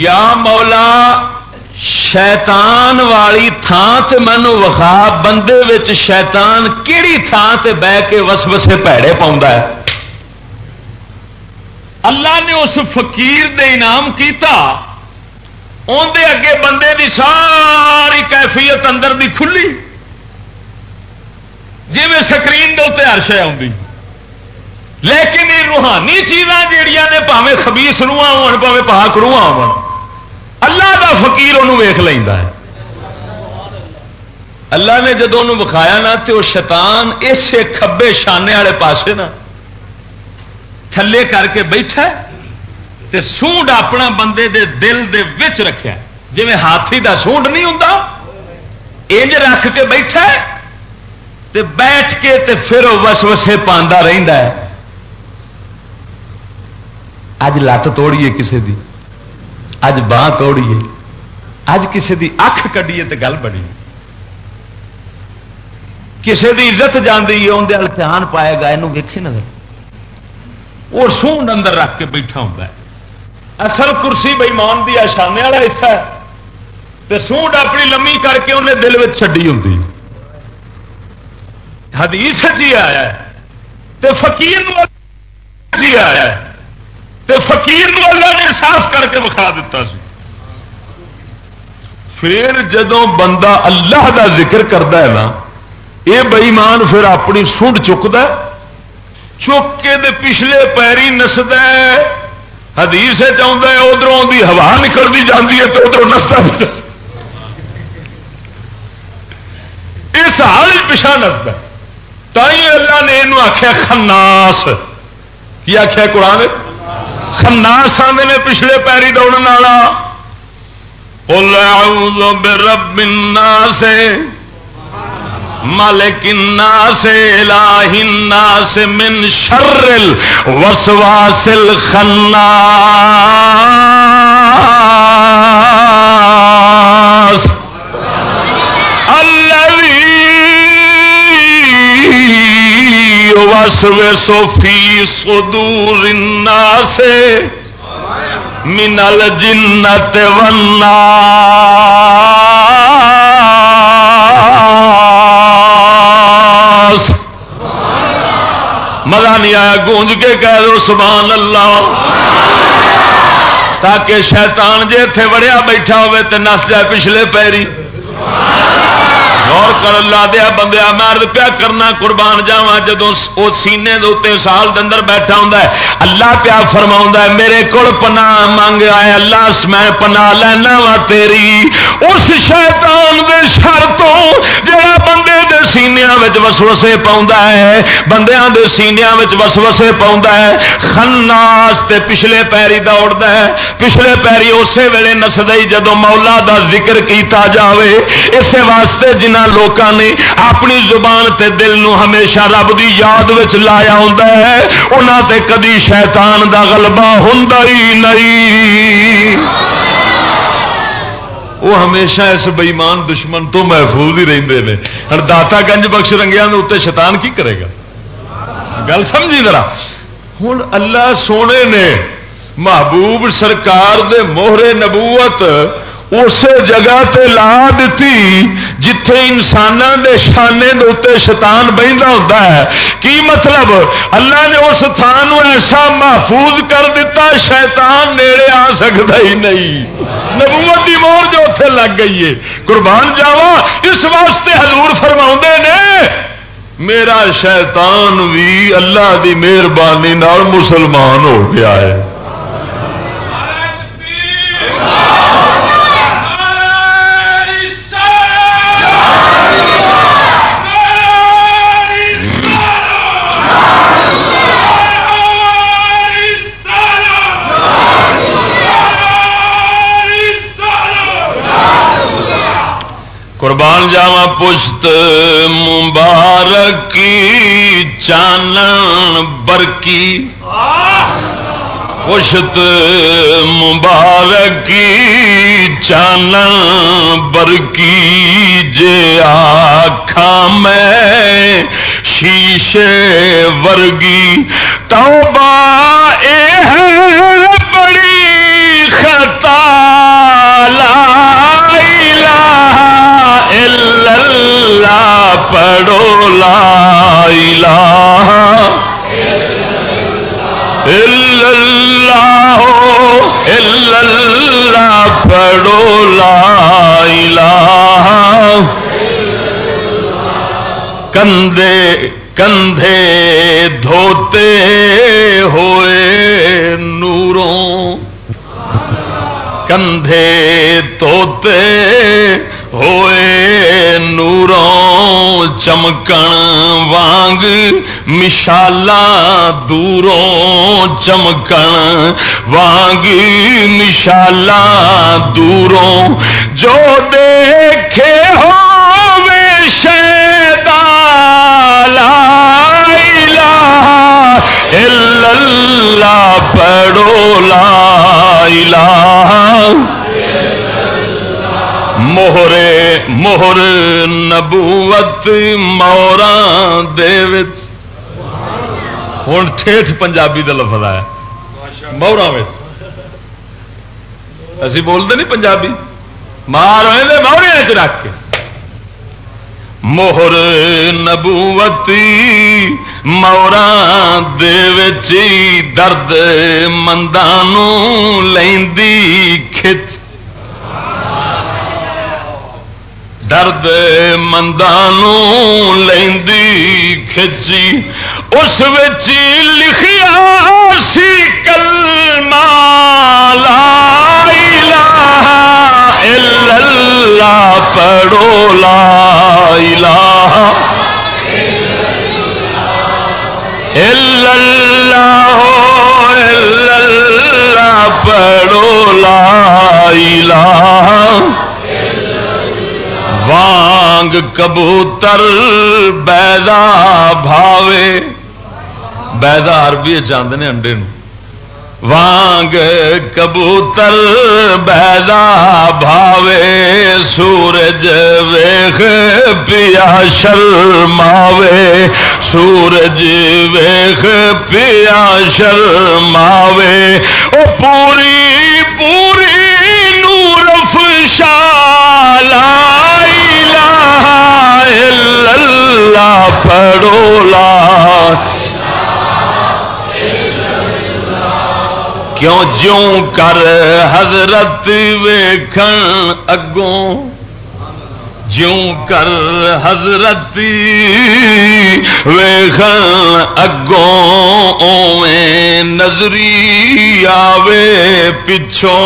یا مولا، شیطان والی تھان تے مینو وخا، بندے وچ شیطان کیڑی تھان تے بہ کے وس وسے پیڑے پاؤں اللہ نے اس فقیر دے انعام کیتا اندر اگے بندے دی ساری کیفیت اندر دی کھلی۔ جی میں سکرین دے اتنے ہر شہ آئی لیکن یہ روحانی چیزاں جہیا نے پاوے خبیس روحاں ہو پاوے پاک روحاں ہو اللہ دا فقیر انہوں ویخ لینا ہے۔ اللہ نے جدو انہوں بکھایا نا تو وہ شیطان اسے کھبے شانے والے پاسے نا تھلے کر کے بیٹھا تے سونڈ اپنا بندے دے دل دے وچ رکھا جی ہاتھی دا سونڈ نہیں ہوں انج رکھ کے بیٹھا تے بیٹھ کے تے پھر وہ وس وسے پاندہ ہے۔ اج لت توڑیے کسے دی۔ اج باہ توڑیے۔ اج کسی دی اکھ کڈیے تے گل بڑی کسی دی عزت جاندی ہے اندر دھیان پائے گا یہ ویکھی نظر۔ وہ سونڈ اندر رکھ کے بیٹھا ہوں اصل کرسی بئیمان دی آشانے والا حصہ ہے۔ تے سونڈ اپنی لمی کر کے انہیں دل میں چڈی ہوں حدیث جی آیا ہے، تے فقیر جی آیا ہے۔ تے فقیر نو اللہ نے صاف کر کے بکھا دیتا سی۔ پھر جدو بندہ اللہ دا ذکر کرتا ہے نا یہ بئیمان پھر اپنی سونڈ چکتا چک کے دے پچھلے پیری نسد حدیث چاہتا ہے ادھر کی ہوا نکلتی جاتی ہے تو ادھر نستا اس حال پچھا نستا تھی اللہ نے یہ آخیا خناس کی آخیا قرآن خناس آدھے نے پچھلے پیری دوڑنے والا برب الناس مالک الناس الہ الناس من شر الوسواس الخناس يوسوس في صدور الناس منل جنت ونا مزہ نہیں آیا، گونج کے کہہ دو، سبحان اللہ۔ تاکہ شیطان جی اتے وڑیا بیٹھا ہوئے تو نس جائے پچھلے پیری۔ غور کر اللہ دیا بندیا مرد پیا کرنا، قربان جاوا جدو وہ سینے دے سال دندر بیٹھا ہوں اللہ پیا فرما ہے، میرے کو پنا منگ آئے، اللہ میں پنا لینا وا تیری۔ اس شیطان دے شر تو جڑا بندے دے سینیا وسوسے پاؤں ہے، بندیاں دے سینیا وسوسے پاؤں ہے، خناس تے پچھلے پیری دوڑتا ہے۔ پچھلے پیری اسی ویلے نسد جدو مولا دا ذکر کیتا جاوے، اسے واسطے جنہ لوگوں نے اپنی زبان تے دل نو ہمیشہ رب دی یاد وچ لایا ہوں انہوں تے کدی شیطان دا غلبہ ہوں ہی نہیں۔ وہ ہمیشہ اس بئیمان دشمن تو محفوظ ہی رہتے ہیں ہر داتا گنج بخش رنگیا اتنے شیطان کی کرے گا؟ گل سمجھی ذرا۔ ہوں اللہ سونے نے محبوب سرکار دے موہرے نبوت اس جگہ تے لا دیتی جتھے انسانوں دے شانے دے شیطان بہتا ہوتا ہے۔ کی مطلب؟ اللہ نے اس تھان ایسا محفوظ کر دیتا شیطان نیڑے آ سکتا ہی نہیں۔ نبوت کی مور جو اتے لگ گئی ہے۔ قربان جاوا اس واسطے حضور فرما نے، میرا شیطان بھی اللہ دی مہربانی مسلمان ہو گیا ہے۔ قربان جاوا پشت مبارک چان برکی۔ پشت مبارک چان برکی۔ جے آخا میں شیشے ورگی، توبہ اے ہے۔ پڑھو لا الہ الا اللہ الا اللہ پڑھو لا الہ کندھے کندھے دھوتے ہوئے نوروں کندھے توتے ہوئے نوروں چمکن وانگ مشالا دوروں چمکن وانگ مشالا دوروں جو دیکھے ہو اللہ پڑھو لا الہ موہر موہر نبوت مورا ہوں ٹھیٹ پنجابی کا لفظ آیا مورا اسی بولتے نہیں پنجابی مار ہوئے موریا چ رکھ کے موہر نبوتی مورا درد مندانو لینی کھچ درد مندانو لینی کھچی اس لکھیا سی کل الا اللہ پڑھو، لا الہ الا اللہ الا اللہ پڑھو، لا الہ وانگ کبوتر بیدا بھاوے۔ بیدا عربی چاہتے ہیں انڈے وانگ کبوتر بیدا بھاوے، سورج ویخ پیا شرماوے۔ سورج ویخ پیا شرماوے۔ او پوری پوری نور فشالا اللہ پڑھو لا کیوں جوں کر حضرت ویکھن اگوں؟ جوں کر حضرت ویخن اگوں؟ اویں نظری آوے پچھوں؟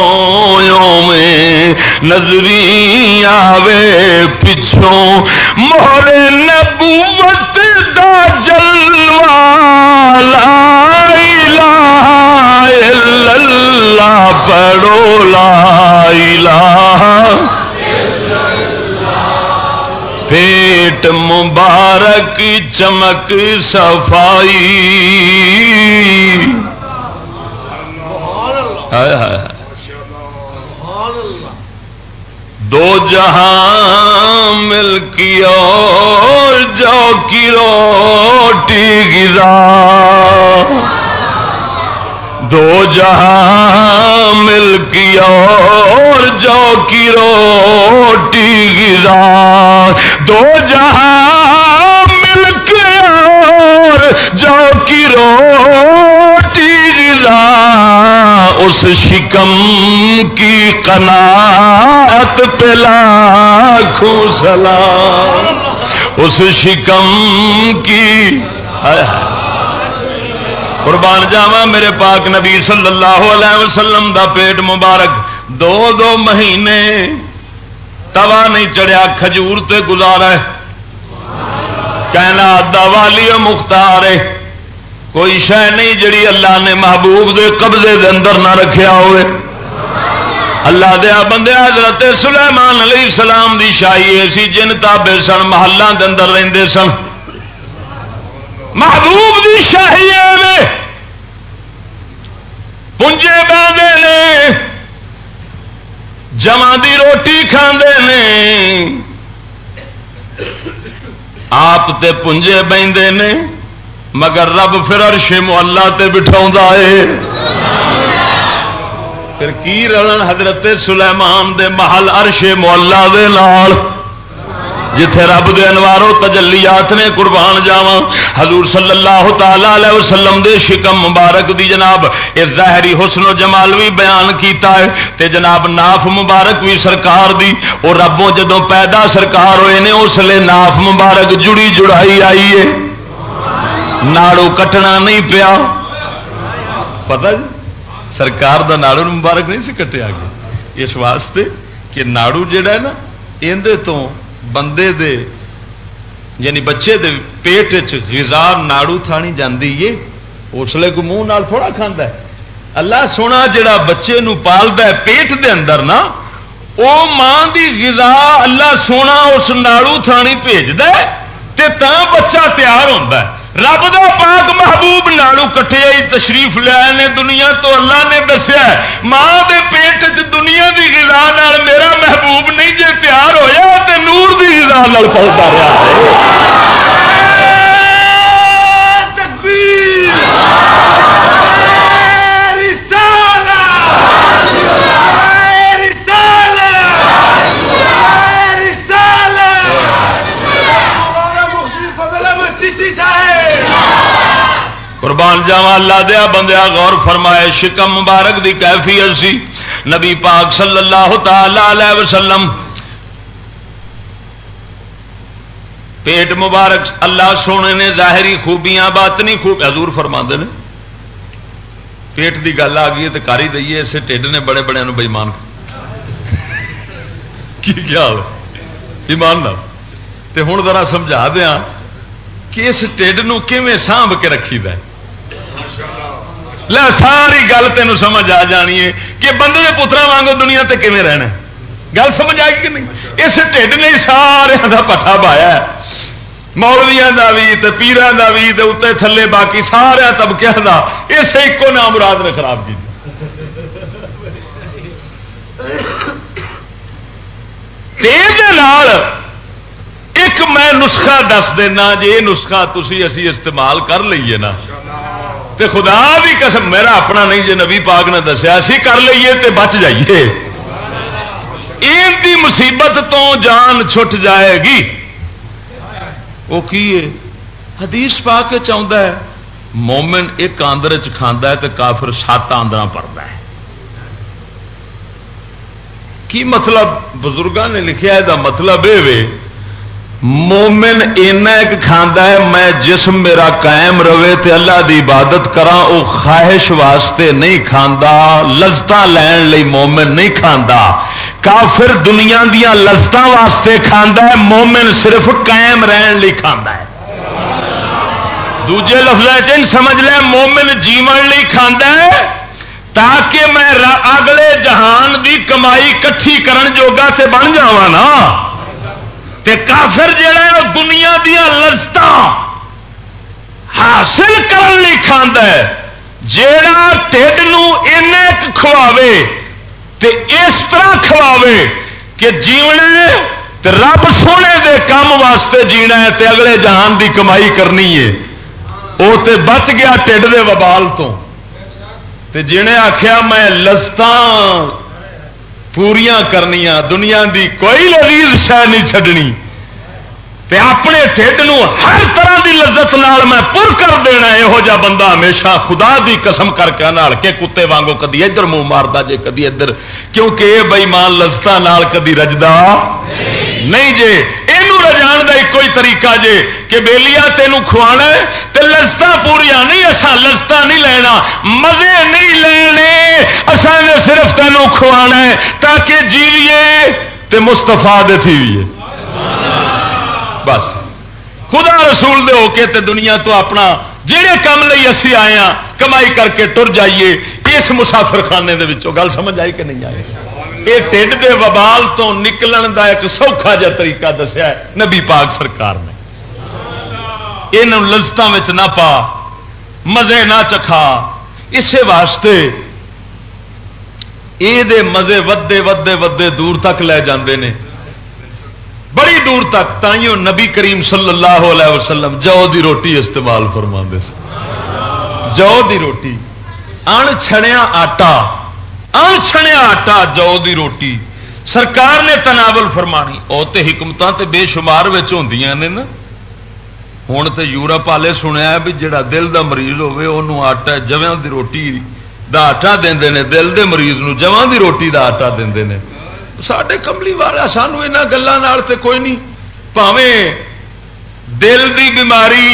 اویں نظری آوے پچھوں مہر نبوت دا جلوہ لا الہ الا اللہ، پڑھو، لا الہ پیٹ مبارک، چمک صفائی۔ دو جہاں مل کی اور جو کی روٹی گزا دو جہاں مل کی اور جو کی روٹی گزا دو جہاں مل کے اور جو کی روٹی گزا اس شکم کی قناعت پلا سلام اس شکم کی قربان جاوا میرے پاک نبی صلی اللہ علیہ وسلم دا پیٹ مبارک۔ دو دو مہینے توا نہیں چڑیا کھجور تے گزارا کہنا دوالی مختار ہے۔ کوئی شہ نہیں جڑی اللہ نے محبوب دے قبضے دے اندر نہ رکھیا ہوئے۔ اللہ دیا ہاں بندے، حضرت سلیمان علیہ السلام دی شاہی ایسی جن تابے سن، محلہ دے اندر رہندے سن۔ محبوب دی شاہی پنجے باندھے نے، جمع دی روٹی کھاندے نے۔ آپ تے پنجے بہندے نے۔ مگر رب پھر ارش محلہ تے بٹھا ہے پھر کی رلن حضرت سلیمان دے محل ارش محلہ دے نال؟ جتھے رب دے انوارو تجلیات نے قربان جاوا حضور صلی اللہ تعالی وسلم دے شکم مبارک دی جناب، اے ظاہری حسن و جمال بھی بیان کیتا ہے۔ تے جناب ناف مبارک بھی سرکار دی۔ او ربوں جدوں پیدا سرکار ہوئے نے، اس لیے ناف مبارک جڑی جڑائی آئی ہے۔ ناڑو کٹنا نہیں پیا۔ پتہ جی؟ سرکار دا ناڑو مبارک نہیں سی کٹیا گیا۔ اس واسطے کہ ناڑو جڑا ہے نا اندے تو بندے دے یعنی بچے دے پیٹ چزا ناڑو تھانی جاندی ہے اس لیے کو منہ تھوڑا کھانا ہے۔ اللہ سونا جڑا بچے نو پالتا ہے پیٹ دے اندر نا، او ماں دی غذا اللہ سونا اس ناڑو تھانی بھیج تا بچہ تیار ہوتا ہے۔ رب دا پاک محبوب نالو کٹے تشریف لیا نے دنیا تو اللہ نے دسیا ماں دے پیٹ چ دنیا دی غذا نال میرا محبوب نہیں، جے تیار ہویا تے نور دی غذا نال پہنچتا رہا قربان جاوا اللہ دیا بندیا غور فرمائے، شکم مبارک دی کیفیت سی۔ نبی پاک صلی اللہ تعالی علیہ وسلم پیٹ مبارک، اللہ سونے نے ظاہری خوبیاں، باطنی خوب، حضور فرما نے۔ پیٹ کی گل آ گئی تو کر ہی دئیے، اسے ٹھڈ نے بڑے بڑے بےمان کی خیال؟ ایمان تے ہوں ذرا سمجھا دیا کہ اس ٹھڈ سانب کے رکھی د ساری گل تین سمجھ آ جانی ہے کہ بندے کے پترا وانگو دنیا تے کیون رہنا گل سمجھ آئی کہ نہیں؟ اس ٹھڈ نے سارے کا پٹھا پایا مولویا کا بھی پیران کا بھی اتنے تھلے باقی سارا طبقے کا اسے ایک نام مراد نے خراب کی ایک میں نسخہ دس دینا جی یہ نسخہ تھی اسی استعمال کر لیے نا۔ تے خدا بھی قسم، میرا اپنا نہیں جی نبی پاک نے دسیا اسی کر لیے تے بچ جائیے۔ دی مصیبت تو جان چھٹ جائے گی۔ وہ کی ہے؟ حدیث پا کے چاہتا ہے، مومن ایک آندر چاہتا ہے تو کافر سات آندر پڑتا ہے۔ کی مطلب؟ بزرگوں نے لکھا یہ مطلب یہ مومن اینا ایک کھانا ہے، میں جسم میرا قائم رہے تے اللہ دی عبادت کرا او خواہش واسطے نہیں کھانا لذت لین لئی مومن نہیں کھانا کافر دنیا دیا لذت واسطے کھانا ہے، مومن صرف قائم رہن لئی کھانا ہے۔ دوجے لفظ سمجھ لے، مومن جیون لی کھانا ہے، تاکہ میں اگلے جہان دی کمائی کٹھی کرن جوگا تے بن جاواں نا۔ تے کافر جڑا ہے دنیا دیا لذت حاصل کرنے کھانا ہے۔ جیڑا ٹھڈ کھواوے تے اس طرح کھواوے کہ جیونے تے رب سونے دے کام واسطے جینا ہے تے اگلے جہان دی کمائی کرنی ہے۔ وہ تے بچ گیا ٹھڈ دے وبال تو۔ تے جنے آخیا میں لذتاں پوریا کرنیا دنیا دی کوئی لذیذ شہ نہیں چڈنی تے اپنے ٹھڈ ہر طرح دی لذت نال میں پر کر دینا یہو جا بندہ ہمیشہ خدا دی قسم کر کے نال کے کتے وانگو کدی ادھر منہ مارتا جے کدی ادھر، کیونکہ یہ بئیمان لذت کدی رجدا نہیں جے یہ رجان کا ایک طریقہ جے کہ بےلیا تینوں کھوانا تے لذت پوریا نہیں اصا لذت نہیں لینا، مزے نہیں لینے اصا نے صرف تینوں کھوانا ہے تاکہ جیویے تے مستفا دے بس۔ خدا رسول دے ہو کے تے دنیا تو اپنا جہے کام لئی اسی آئے ہیں کمائی کر کے ٹر جائیے، اس مسافر خانے دے وچوں، گل سمجھ آئی کہ نہیں آئی؟ یہ ٹھڈ دے وبال تو نکلن دا ایک سوکھا جا طریقہ دسیا ہے، نبی پاک سرکار نے۔ یہ لذتوں نہ پا، مزے نہ چکھا۔ اسی واسطے یہ مزے ودے ودے ودے دور تک لے جاندے نے۔ بڑی دور تک، تائیوں نبی کریم صلی اللہ علیہ وسلم جو دی روٹی استعمال فرما جو دی روٹی ان چھڑیا آٹا ان آٹا جو دی روٹی۔ سرکار نے تناول فرمانی۔ وہ تو حکمت تے بے شمار ہوں نے نا۔ ہوں تو یورپ والے سنیا بھی جڑا دل دا مریض ہوے انہوں آٹا جویاں دی روٹی دا آٹا دے دل دے مریض نو جوان دی روٹی دا آٹا دے سڈے کملی والا سانو یہاں گلوں سے کوئی نہیں۔ پاوے دل دی بیماری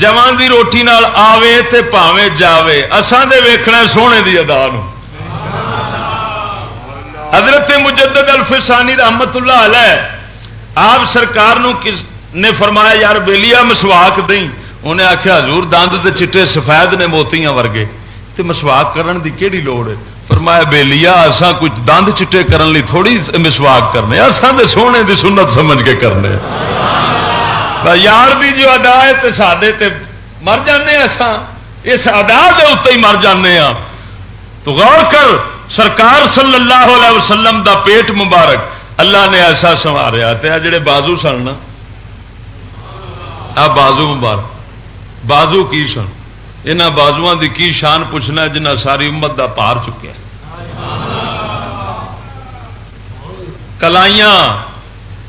جوان دی روٹی نال آوے تے پاوے جاوے۔ اسان دے ویکھنا سونے دی ادا حضرت مجدد الفسانی رحمت اللہ علیہ، آپ سرکار نو کس نے فرمایا، یار بےلیا مسواک دیں؟ انہیں آخیا حضور دند تے چٹے سفید نے موتیاں ورگے۔ تے مسواک کرن دی کیڑی لوڑ ہے؟ فرمایا بے لیا اصا کچھ دند چٹے کرن لی تھوڑی مسواک کرنے اصل دے سونے دی سنت سمجھ کے کرنے یار بھی جو ادا ہے تو سادے تے مر جانے اصا اس ادا دے ہی مر جانے ہاں تو غور کر سرکار صلی اللہ علیہ وسلم دا پیٹ مبارک اللہ نے ایسا سنواریا تے جڑے بازو سن آ بازو مبارک۔ بازو کی سن؟ یہاں بازو کی کی شان پوچھنا جنہ ساری امت دا پار چکیا کلائیاں،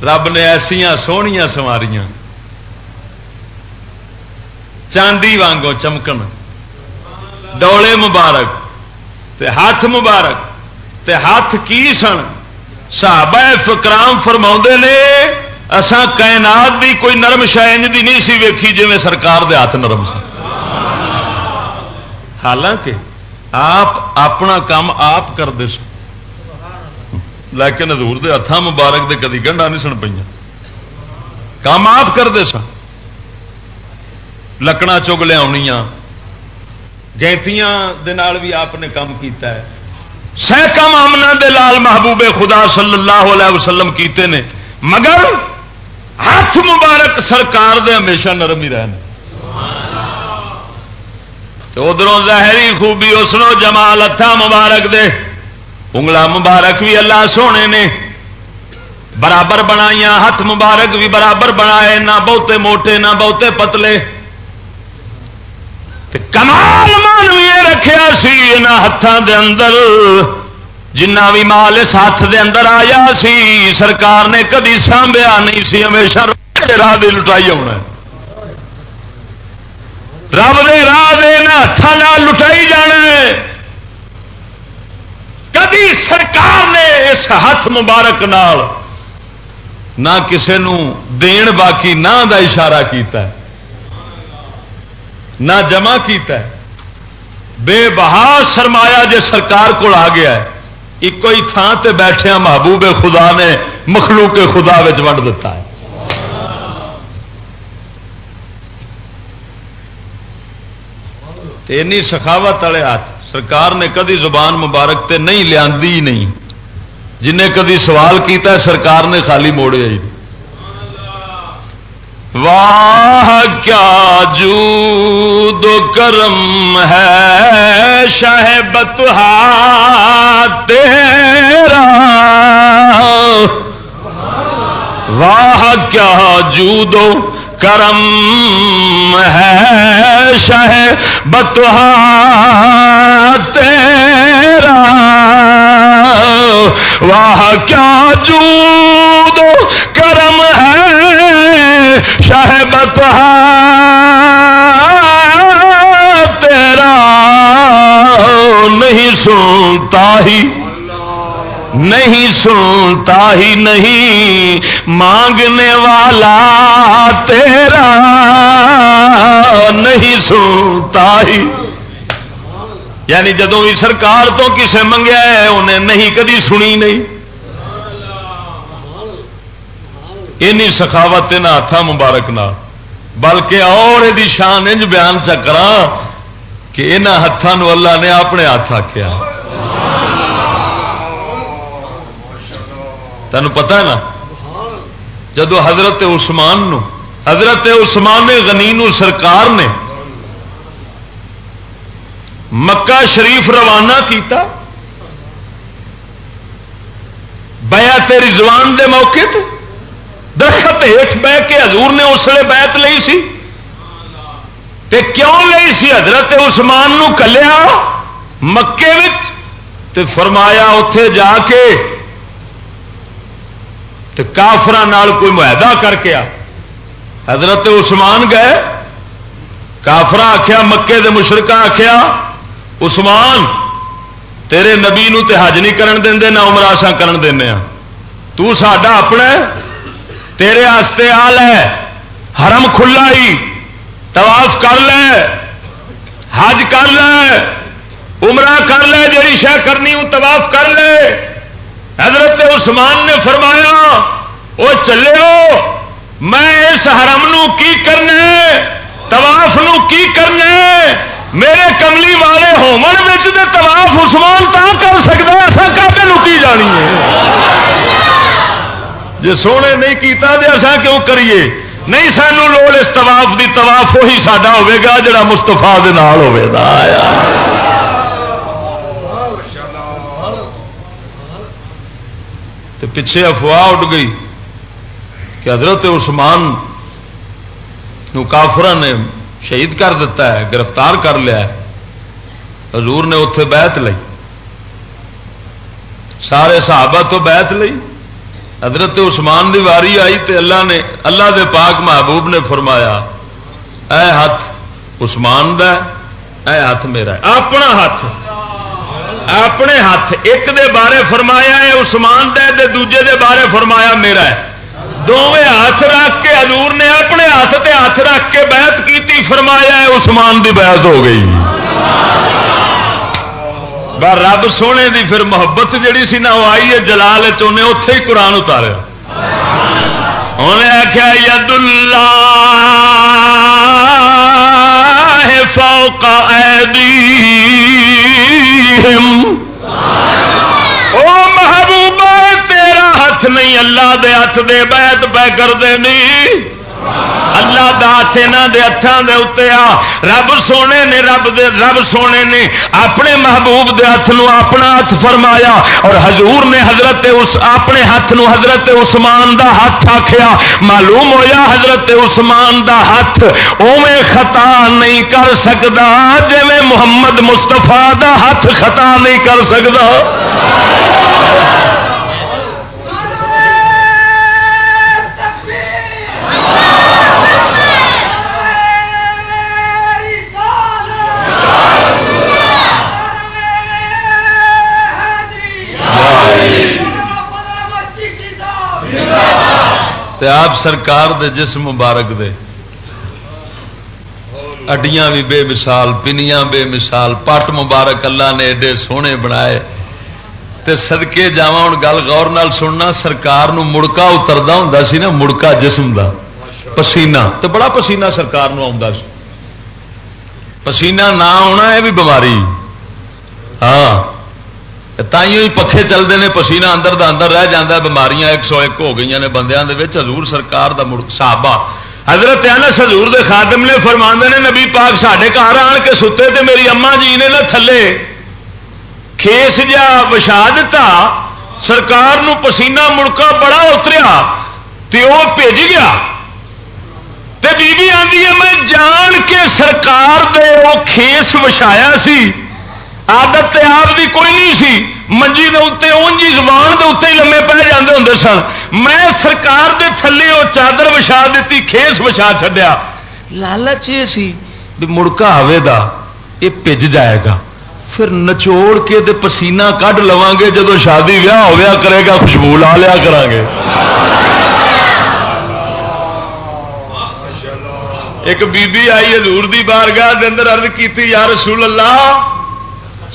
رب نے ایسیا سویا سواریاں چاندی وانگو چمکن۔ ڈولے مبارک۔ تے ہاتھ مبارک، تے ہاتھ کی سن؟ صحابہ فکرام فرما نے اسان کائنات دی کوئی نرم شائن دی نہیں سی ویکھی جی سرکار دے ہاتھ نرم سن۔ حالانکہ آپ اپنا کام آپ کرتے سن۔ لیکن حضور دے ہاتھ مبارک دے کدی گنڈا نہیں سن پہ کام آپ کرتے سن۔ لکڑا چگ لیا گینتیاں بھی آپ نے کام کیتا ہے۔ سہکم آمنا دے لال محبوب خدا صلی اللہ علیہ وسلم کیتے نے، مگر ہاتھ مبارک سرکار دے ہمیشہ نرم ہی رہنے ادھر ظاہری خوبی اسنو جمال ہاتھ مبارک دے۔ انگلا مبارک بھی اللہ سونے نے۔ برابر بنایا ہاتھ مبارک بھی برابر بنائے، نہ بہتے موٹے، نہ بہتے پتلے۔ کمال مان بھی یہ رکھا سی ہاتھوں دے اندر۔ جنا بھی مال اس ہاتھ دے اندر آیا سی، سرکار نے کدی سانبیا نہیں سی، ہمیشہ راہ دے لٹائی آنا رب دے راہ دے ہاتھوں لٹائی جانا کدی سرکار نے اس ہاتھ مبارک نال نہ کسے نو دین باقی نہ دا اشارہ کیتا ہے۔ نہ جمع کیتا ہے۔ بے بہا سرمایا جے سرکار کو آ گیا ہے۔ ایک ہی تھان تے بیٹھے محبوب خدا نے مخلوق خدا ونڈ دیتا ہے۔ اینی سخاوت والے ہاتھ سرکار نے کدی زبان مبارک تے نہیں لیا نہیں۔ جنہیں کدی سوال کیتا ہے سرکار نے خالی موڑے ہی واہ کیا جو دو کرم ہے شہ بتہ تیرا۔ واہ کیا جو دو کرم ہے شہ بتہ تیرا۔ واہ کیا جو دو کرم ہے شہبت تیرا نہیں سنتا ہی، نہیں سنتا ہی نہیں، مانگنے والا تیرا نہیں سنتا ہی۔ یعنی جدو سرکار تو کسے منگیا ہے، انہیں نہیں، کدی سنی نہیں۔ اینی سخاوت نہ ہاتھ مبارک نہ۔ بلکہ اور یہ شان انج بیان چکرا کہ یہاں ہاتھوں اللہ نے اپنے ہاتھ آخیا تین پتا نا؟ جدو حضرت عثمان نو، حضرت عثمان غنی نو سرکار نے مکہ شریف روانہ کیتا بیا رضوان دے موقع تے درخت ہیٹ بہ کے حضور نے اس لیے بیت لی سی؟ تے کیوں لی سی؟ حضرت عثمان نو کلیا مکے تے فرمایا اتے جا کے تے کافر کوئی معاہدہ کر کے آ۔ حضرت عثمان گئے کافر آخیا مکے دے مشرقہ آخیا عثمان، تیرے نبی نو تے حج نہیں کرن دیں نہ امراسا کرن دینا تو ساڈا اپنا تیرے آستے آل ہے، حرم کھلا ہی طواف کر لے، حج کر لے، عمرہ کر لے جی شہ کرنی ہوں طواف کر لے۔ حضرت عثمان نے فرمایا وہ چلے ہو میں اس حرم نو کی کرنے، طواف نو کی کرنے، میرے کملی والے ہومن میں طواف عثمان تا کر سکتا ایسا کابے لکی جانی ہے جی سونے نہیں کیتا دے اصا کیوں کریے؟ نہیں سانو لوڑ اس طواف دی طواف وہی ساڈا ہوے گا جڑا مستفا ہوگا پیچھے افواہ اٹھ گئی کہ حضرت عثمان نو کافر نے شہید کر دیتا ہے، گرفتار کر لیا ہے۔ حضور نے اتے بہت لی سارے صحابہ تو بہت لی حضرت عثمان دی واری آئی تے اللہ نے اللہ دے پاک محبوب نے فرمایا، اے ہاتھ عثمان دا اے ہاتھ میرا ہے. اپنا ہاتھ، اپنے ہاتھ ایک دے بارے فرمایا ہے، عثمان دے دے دوجے دے بارے فرمایا میرا ہے۔ دونوں ہاتھ رکھ کے حضور نے اپنے ہاتھ تے ہاتھ رکھ کے بیعت کی فرمایا ہے عثمان دی بیعت ہو گئی۔ رب سونے دی پھر محبت جڑی سی نا، وہ آئی ہے جلال چنے اتے ہی قرآن اتاریا انہیں آخیا ید اللہ فوق او محبوبہ، تیرا ہاتھ نہیں، اللہ دے ہاتھ دے بیت پہ کرتے نہیں اللہ دا ہاتھ یہاں دے ہاتھوں دے اتنے آ، رب سونے نے رب دے، رب سونے نے اپنے محبوب دے ہاتھ نو اپنا ہاتھ فرمایا اور حضور نے حضرت اس، اپنے ہاتھ نو حضرت عثمان دا ہاتھ آخیا معلوم ہویا حضرت عثمان دا ہاتھ اوے خطا نہیں کر سکتا جی محمد مستفا دا ہاتھ خطا نہیں کر سکتا تے آپ سرکار دے جسم مبارک دے۔ اڈیاں بھی بے مثال، پنیاں بے مثال، پٹ مبارک اللہ نے ایڈے سونے بنائے۔ تے سدکے جا ہوں گل گور نال سننا، سرکار نو مڑکا اترتا ہوں سی نا، مڑکا جسم دا۔ پسینہ تو بڑا پسینہ سرکار نو آتا سی۔ پسینہ نہ آنا یہ بھی بیماری۔ ہاں۔ تھی پکھے چلتے ہیں پسینہ اندر دا اندر رہ جاتا بیماریاں ایک سو ایک ہو گئی نے بندیاں حضور سرکار دا صحابہ حضرت انس حضور دے خادم نے فرما نے نبی پاک سڈے گھر آن کے ستے تے میری اما جی نے نہ تھلے کھیس جا وچھا دتا سرکار نو پسینہ مڑکا بڑا اتریا تے وہ بھیج گیا تے بی بی آدھی ہے میں جان کے سرکار دے وہ کھیس وچھایا سی آدت آپ کی کوئی نہیں سی۔ منجی کے اتنے اونجی زبان کے اتنے ہی لمے پہ جاتے ہوں سن۔ میں سرکار دے تھلے وہ چادر وچھا دیتی، کھیس وچھا چڈیا لالچ یہ سی بھی مڑکا آئے گا یہ پج جائے گا۔ پھر نچوڑ کے دے پسینہ کھ لوا گے جب شادی ویاہ ہوا کرے گا، خوشبو لا لیا کر گے۔ ایک بی بی آئی حضور دی بارگاہ دے اندر عرض کیتی، یا رسول اللہ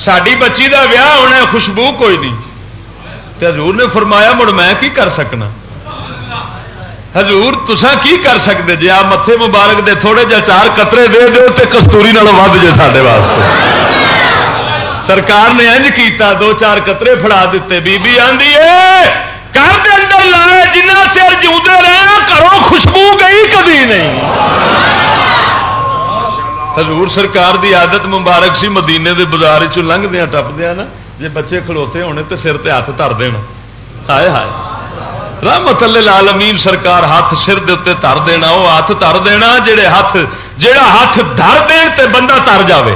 ساری بچی دا ویاہ ہونا خوشبو کوئی نہیں۔ تے حضور نے فرمایا، مڑ میں کی کر سکنا؟ حضور تسا کی کر سکتے جی آپ متے مبارک دے تھوڑے جا چار قطرے دے دو تے کستوری ود جے سارے واسطے۔ سرکار نے انج کیتا، دو چار قطرے فڑا دیتے بی بی آدھی گھر کے اندر لائے جنہ چر جیتے رہے، کرو خوشبو گئی کبھی نہیں۔ حضور سرکار دی عادت مبارک سی مدینے دے بازار چ لنگ دیا ٹپ دیا نا جی بچے کھلوتے ہونے تے سر تے ہاتھ دھر دینا ہائے ہائے۔ رحمت لال سرکار ہاتھ سر دے دینا وہ ہاتھ دھر دینا، جڑے ہاتھ، جڑا ہاتھ دھر دین تے بندہ تر جاوے۔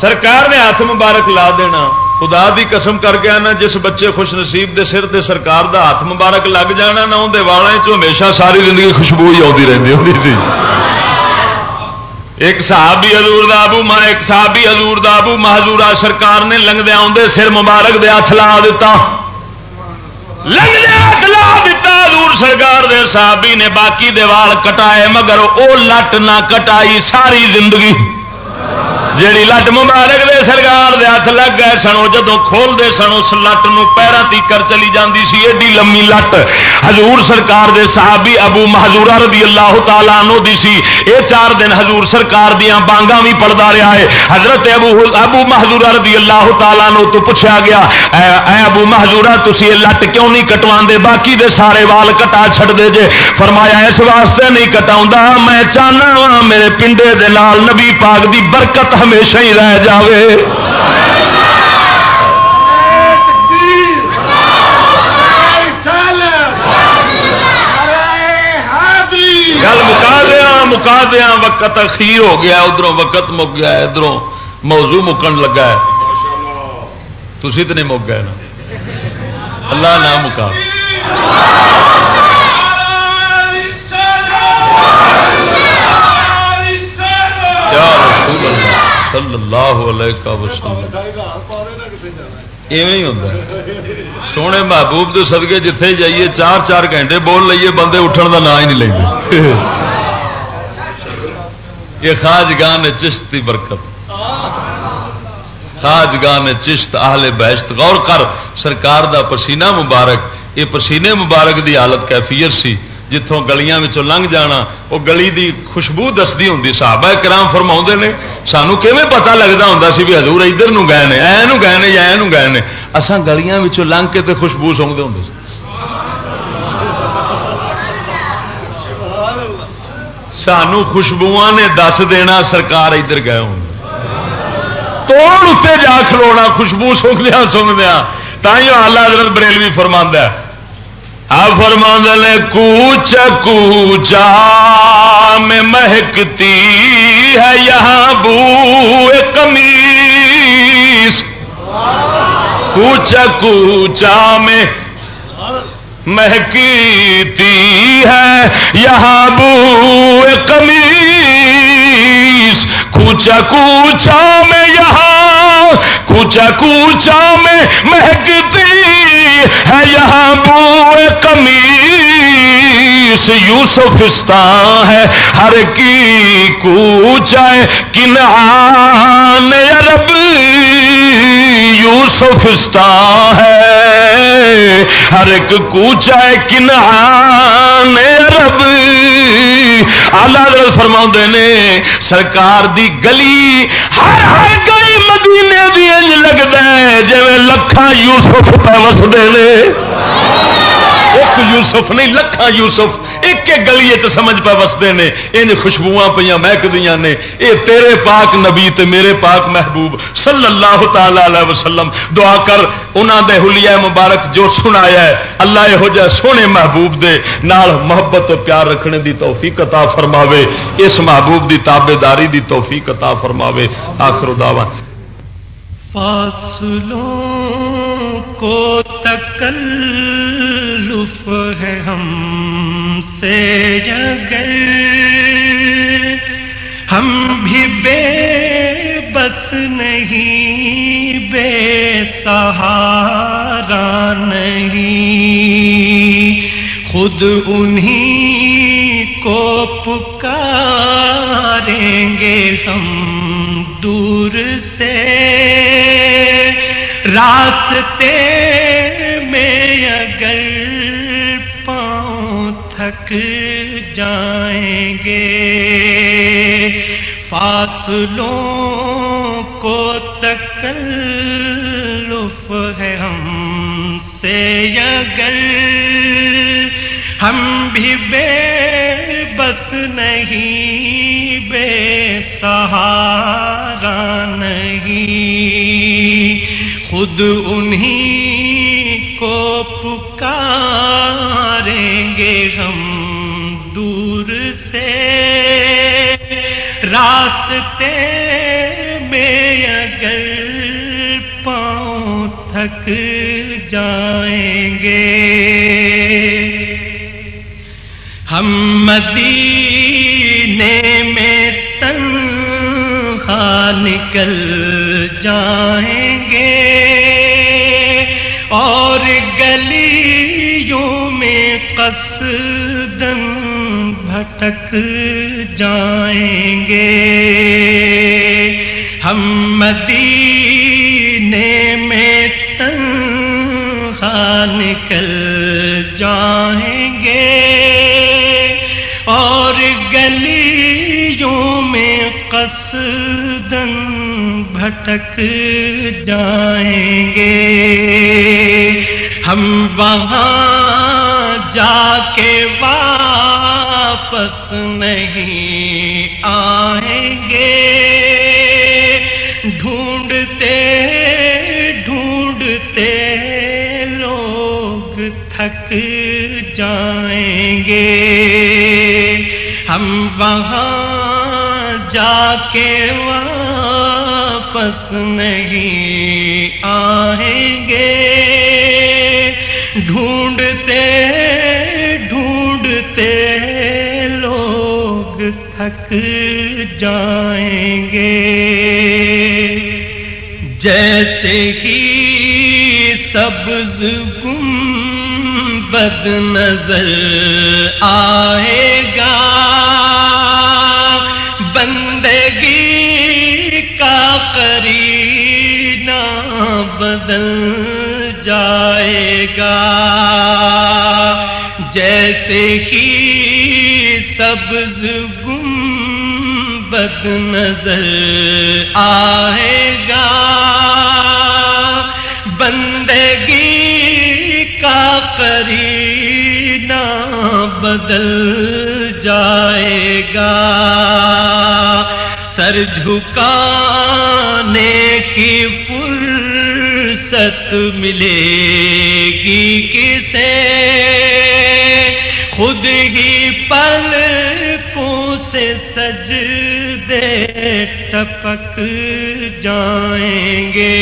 سرکار نے ہاتھ مبارک لا دینا۔ خدا دی قسم کر کے آنا، جس بچے خوش نصیب دے سر دے سرکار دا ہاتھ مبارک لگ جانا نہ اندر والا ہمیشہ ساری زندگی خوشبو ہی آتی رہتی ہوتی سی۔ ایک صحابی حضور دا ابو ماں ایک صحابی حضور دا ابو محضورا سرکار نے لنگدیا آدھے سر مبارک دے ہاتھ لا دیتا۔ لنگدیا ہاتھ لا دیتا حضور سرکار دے صحابی نے باقی دے وال کٹائے مگر او لٹ نہ کٹائی ساری زندگی۔ جیڑی لٹ مبارک دے سرکار دے ہاتھ لگ گئے سن وہ جدو کھولتے سن اس لٹ پیرا تیکر چلی جاتی سی ایڈی لمبی لٹ۔ حضور سرکار دے صحابی ابو محضورہ رضی اللہ تعالیٰ عنہ دی سی۔ اے چار دن حضور سرکار دیاں بانگاں بھی پڑھتا رہا ہے۔ حضرت ابو ابو محضورہ رضی اللہ تعالیٰ عنہ تو پوچھا گیا اے, اے ابو محضورہ تسی یہ لٹ کیوں نہیں کٹوان دے باقی دے سارے وال کٹا چھڑ دے جے۔ فرمایا اس واسطے نہیں کٹاؤں میں چاہنا میرے پنڈے دے نال نبی پاک دی برکت ہمیشہ ہی رہ جاوے۔ گل مکا دیا مکا دیا، وقت اخیر ہو گیا ادھر وقت مک گیا ادھر موضوع مکن لگا ہے۔ تھی تو نہیں مک گئے نا۔ اللہ نہ مکا۔ صلی اللہ علیہ وسلم. ایویں ہوتا سونے محبوب کے سدگے جتھے جائیے، چار چار گھنٹے بول لیے بندے اٹھن کا نام ہی نہیں لیں یہ خاج گان چشتی برکت. تاجگاہ میں چشت آہل بہشت. غور کر، سرکار دا پسینہ مبارک. یہ پسینے مبارک دی حالت کیفیت سی. جتوں گلیاں لنگ جانا وہ گلی دی خوشبو دستی ہوں صحابہ کرام فرما نے سانو کیون پتا لگتا ہوں سی بھی حضور ادھر نو گئے نے اے گئے نے یا اے گئے نے اساں گلیاں لنگ کے تے خوشبو سونگتے ہوں سانو خوشبو نے دس دینا سرکار ادھر گئے ہوں توڑ اتنے جا کھلونا خوشبو سونگدیا سونگدیا تھی آلہ حضرت بریلوی فرما فرما نے کوچ کوچا میں مہکتی ہے یہاں بو کمیس کوچ کوچا میں مہکتی ہے یہاں بو کمیس کوچا کوچا میں یہاں کوچا کوچا میں مہکتی ہے یہاں بو کمیس یوسفستان ہے ہر کی کوچا کنان عرب یوسفستان ہے ہر ایک کوچا کنان عرب آلہ فرما نے، سرکار دی گلی ہر ہر گلی مدینے انج لگتا ہے جی لکھان یوسف پہ وستے ایک یوسف نہیں لکھان یوسف۔ ایک گلی سمجھ پہ وستے ہیں ان خوشبو پہ مہکدیا نے۔ یہ تیرے پاک نبی تے میرے پاک محبوب صلی اللہ تعالی علیہ وسلم، دعا کر انہوں دے حلیہ مبارک جو سنایا ہے، اللہ یہو جہ سونے محبوب دے نال محبت و پیار رکھنے دی توفیق عطا فرماوے۔ اس محبوب دی تابے داری دی توفیق عطا فرماوے۔ آخر دعوان فاصلوں کو تکلف ہے ہم سے اگر ہم بھی بے بس نہیں، بے سہارا نہیں۔ خود انہیں کو پکاریں گے ہم دور سے۔ راستے میں اگر پاؤں تھک جائیں گے، فاصلوں کو تکلف ہے ہم سے۔ اگر ہم بھی بے بس نہیں، بے سہارا نہیں۔ خود انہیں کو پکاریں گے ہم دور سے۔ راستے میں اگر پاؤں تھک جائیں گے۔ ہم مدینے میں تنخواہ نکل جائیں گے اور گلیوں میں قصدن بھٹک جائیں گے۔ ہم مدینے میں تنخواہ نکل جائیں بھٹک جائیں گے۔ ہم وہاں جا کے واپس نہیں آئیں گے۔ ڈھونڈتے ڈھونڈتے لوگ تھک جائیں گے۔ ہم وہاں جا کے نہیں آئیں گے۔ ڈھونڈتے ڈھونڈتے لوگ تھک جائیں گے۔ جیسے ہی سبز گم بد نظر آئے گا جیسے ہی سبز گم بد نظر آئے گا، بندگی کا کرینا بدل جائے گا۔ سر جھکانے کی فرصت ملے گی کسے، خود ہی پل کو سے سج دے ٹپک جائیں گے۔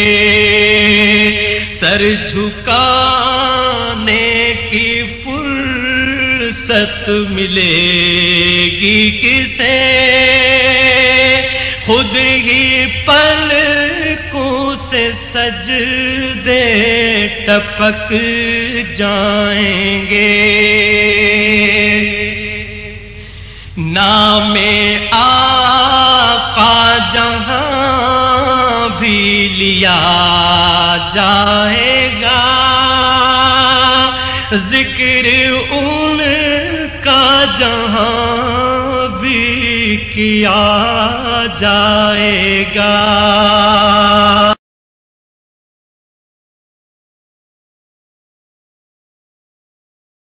سر جھکانے کی فرصت ملے گی کسے، خود ہی پل کو سے سج دے ٹپک جائیں گے۔ نام آقا جہاں بھی لیا جائے گا۔ ذکر ان کا جہاں بھی کیا جائے گا۔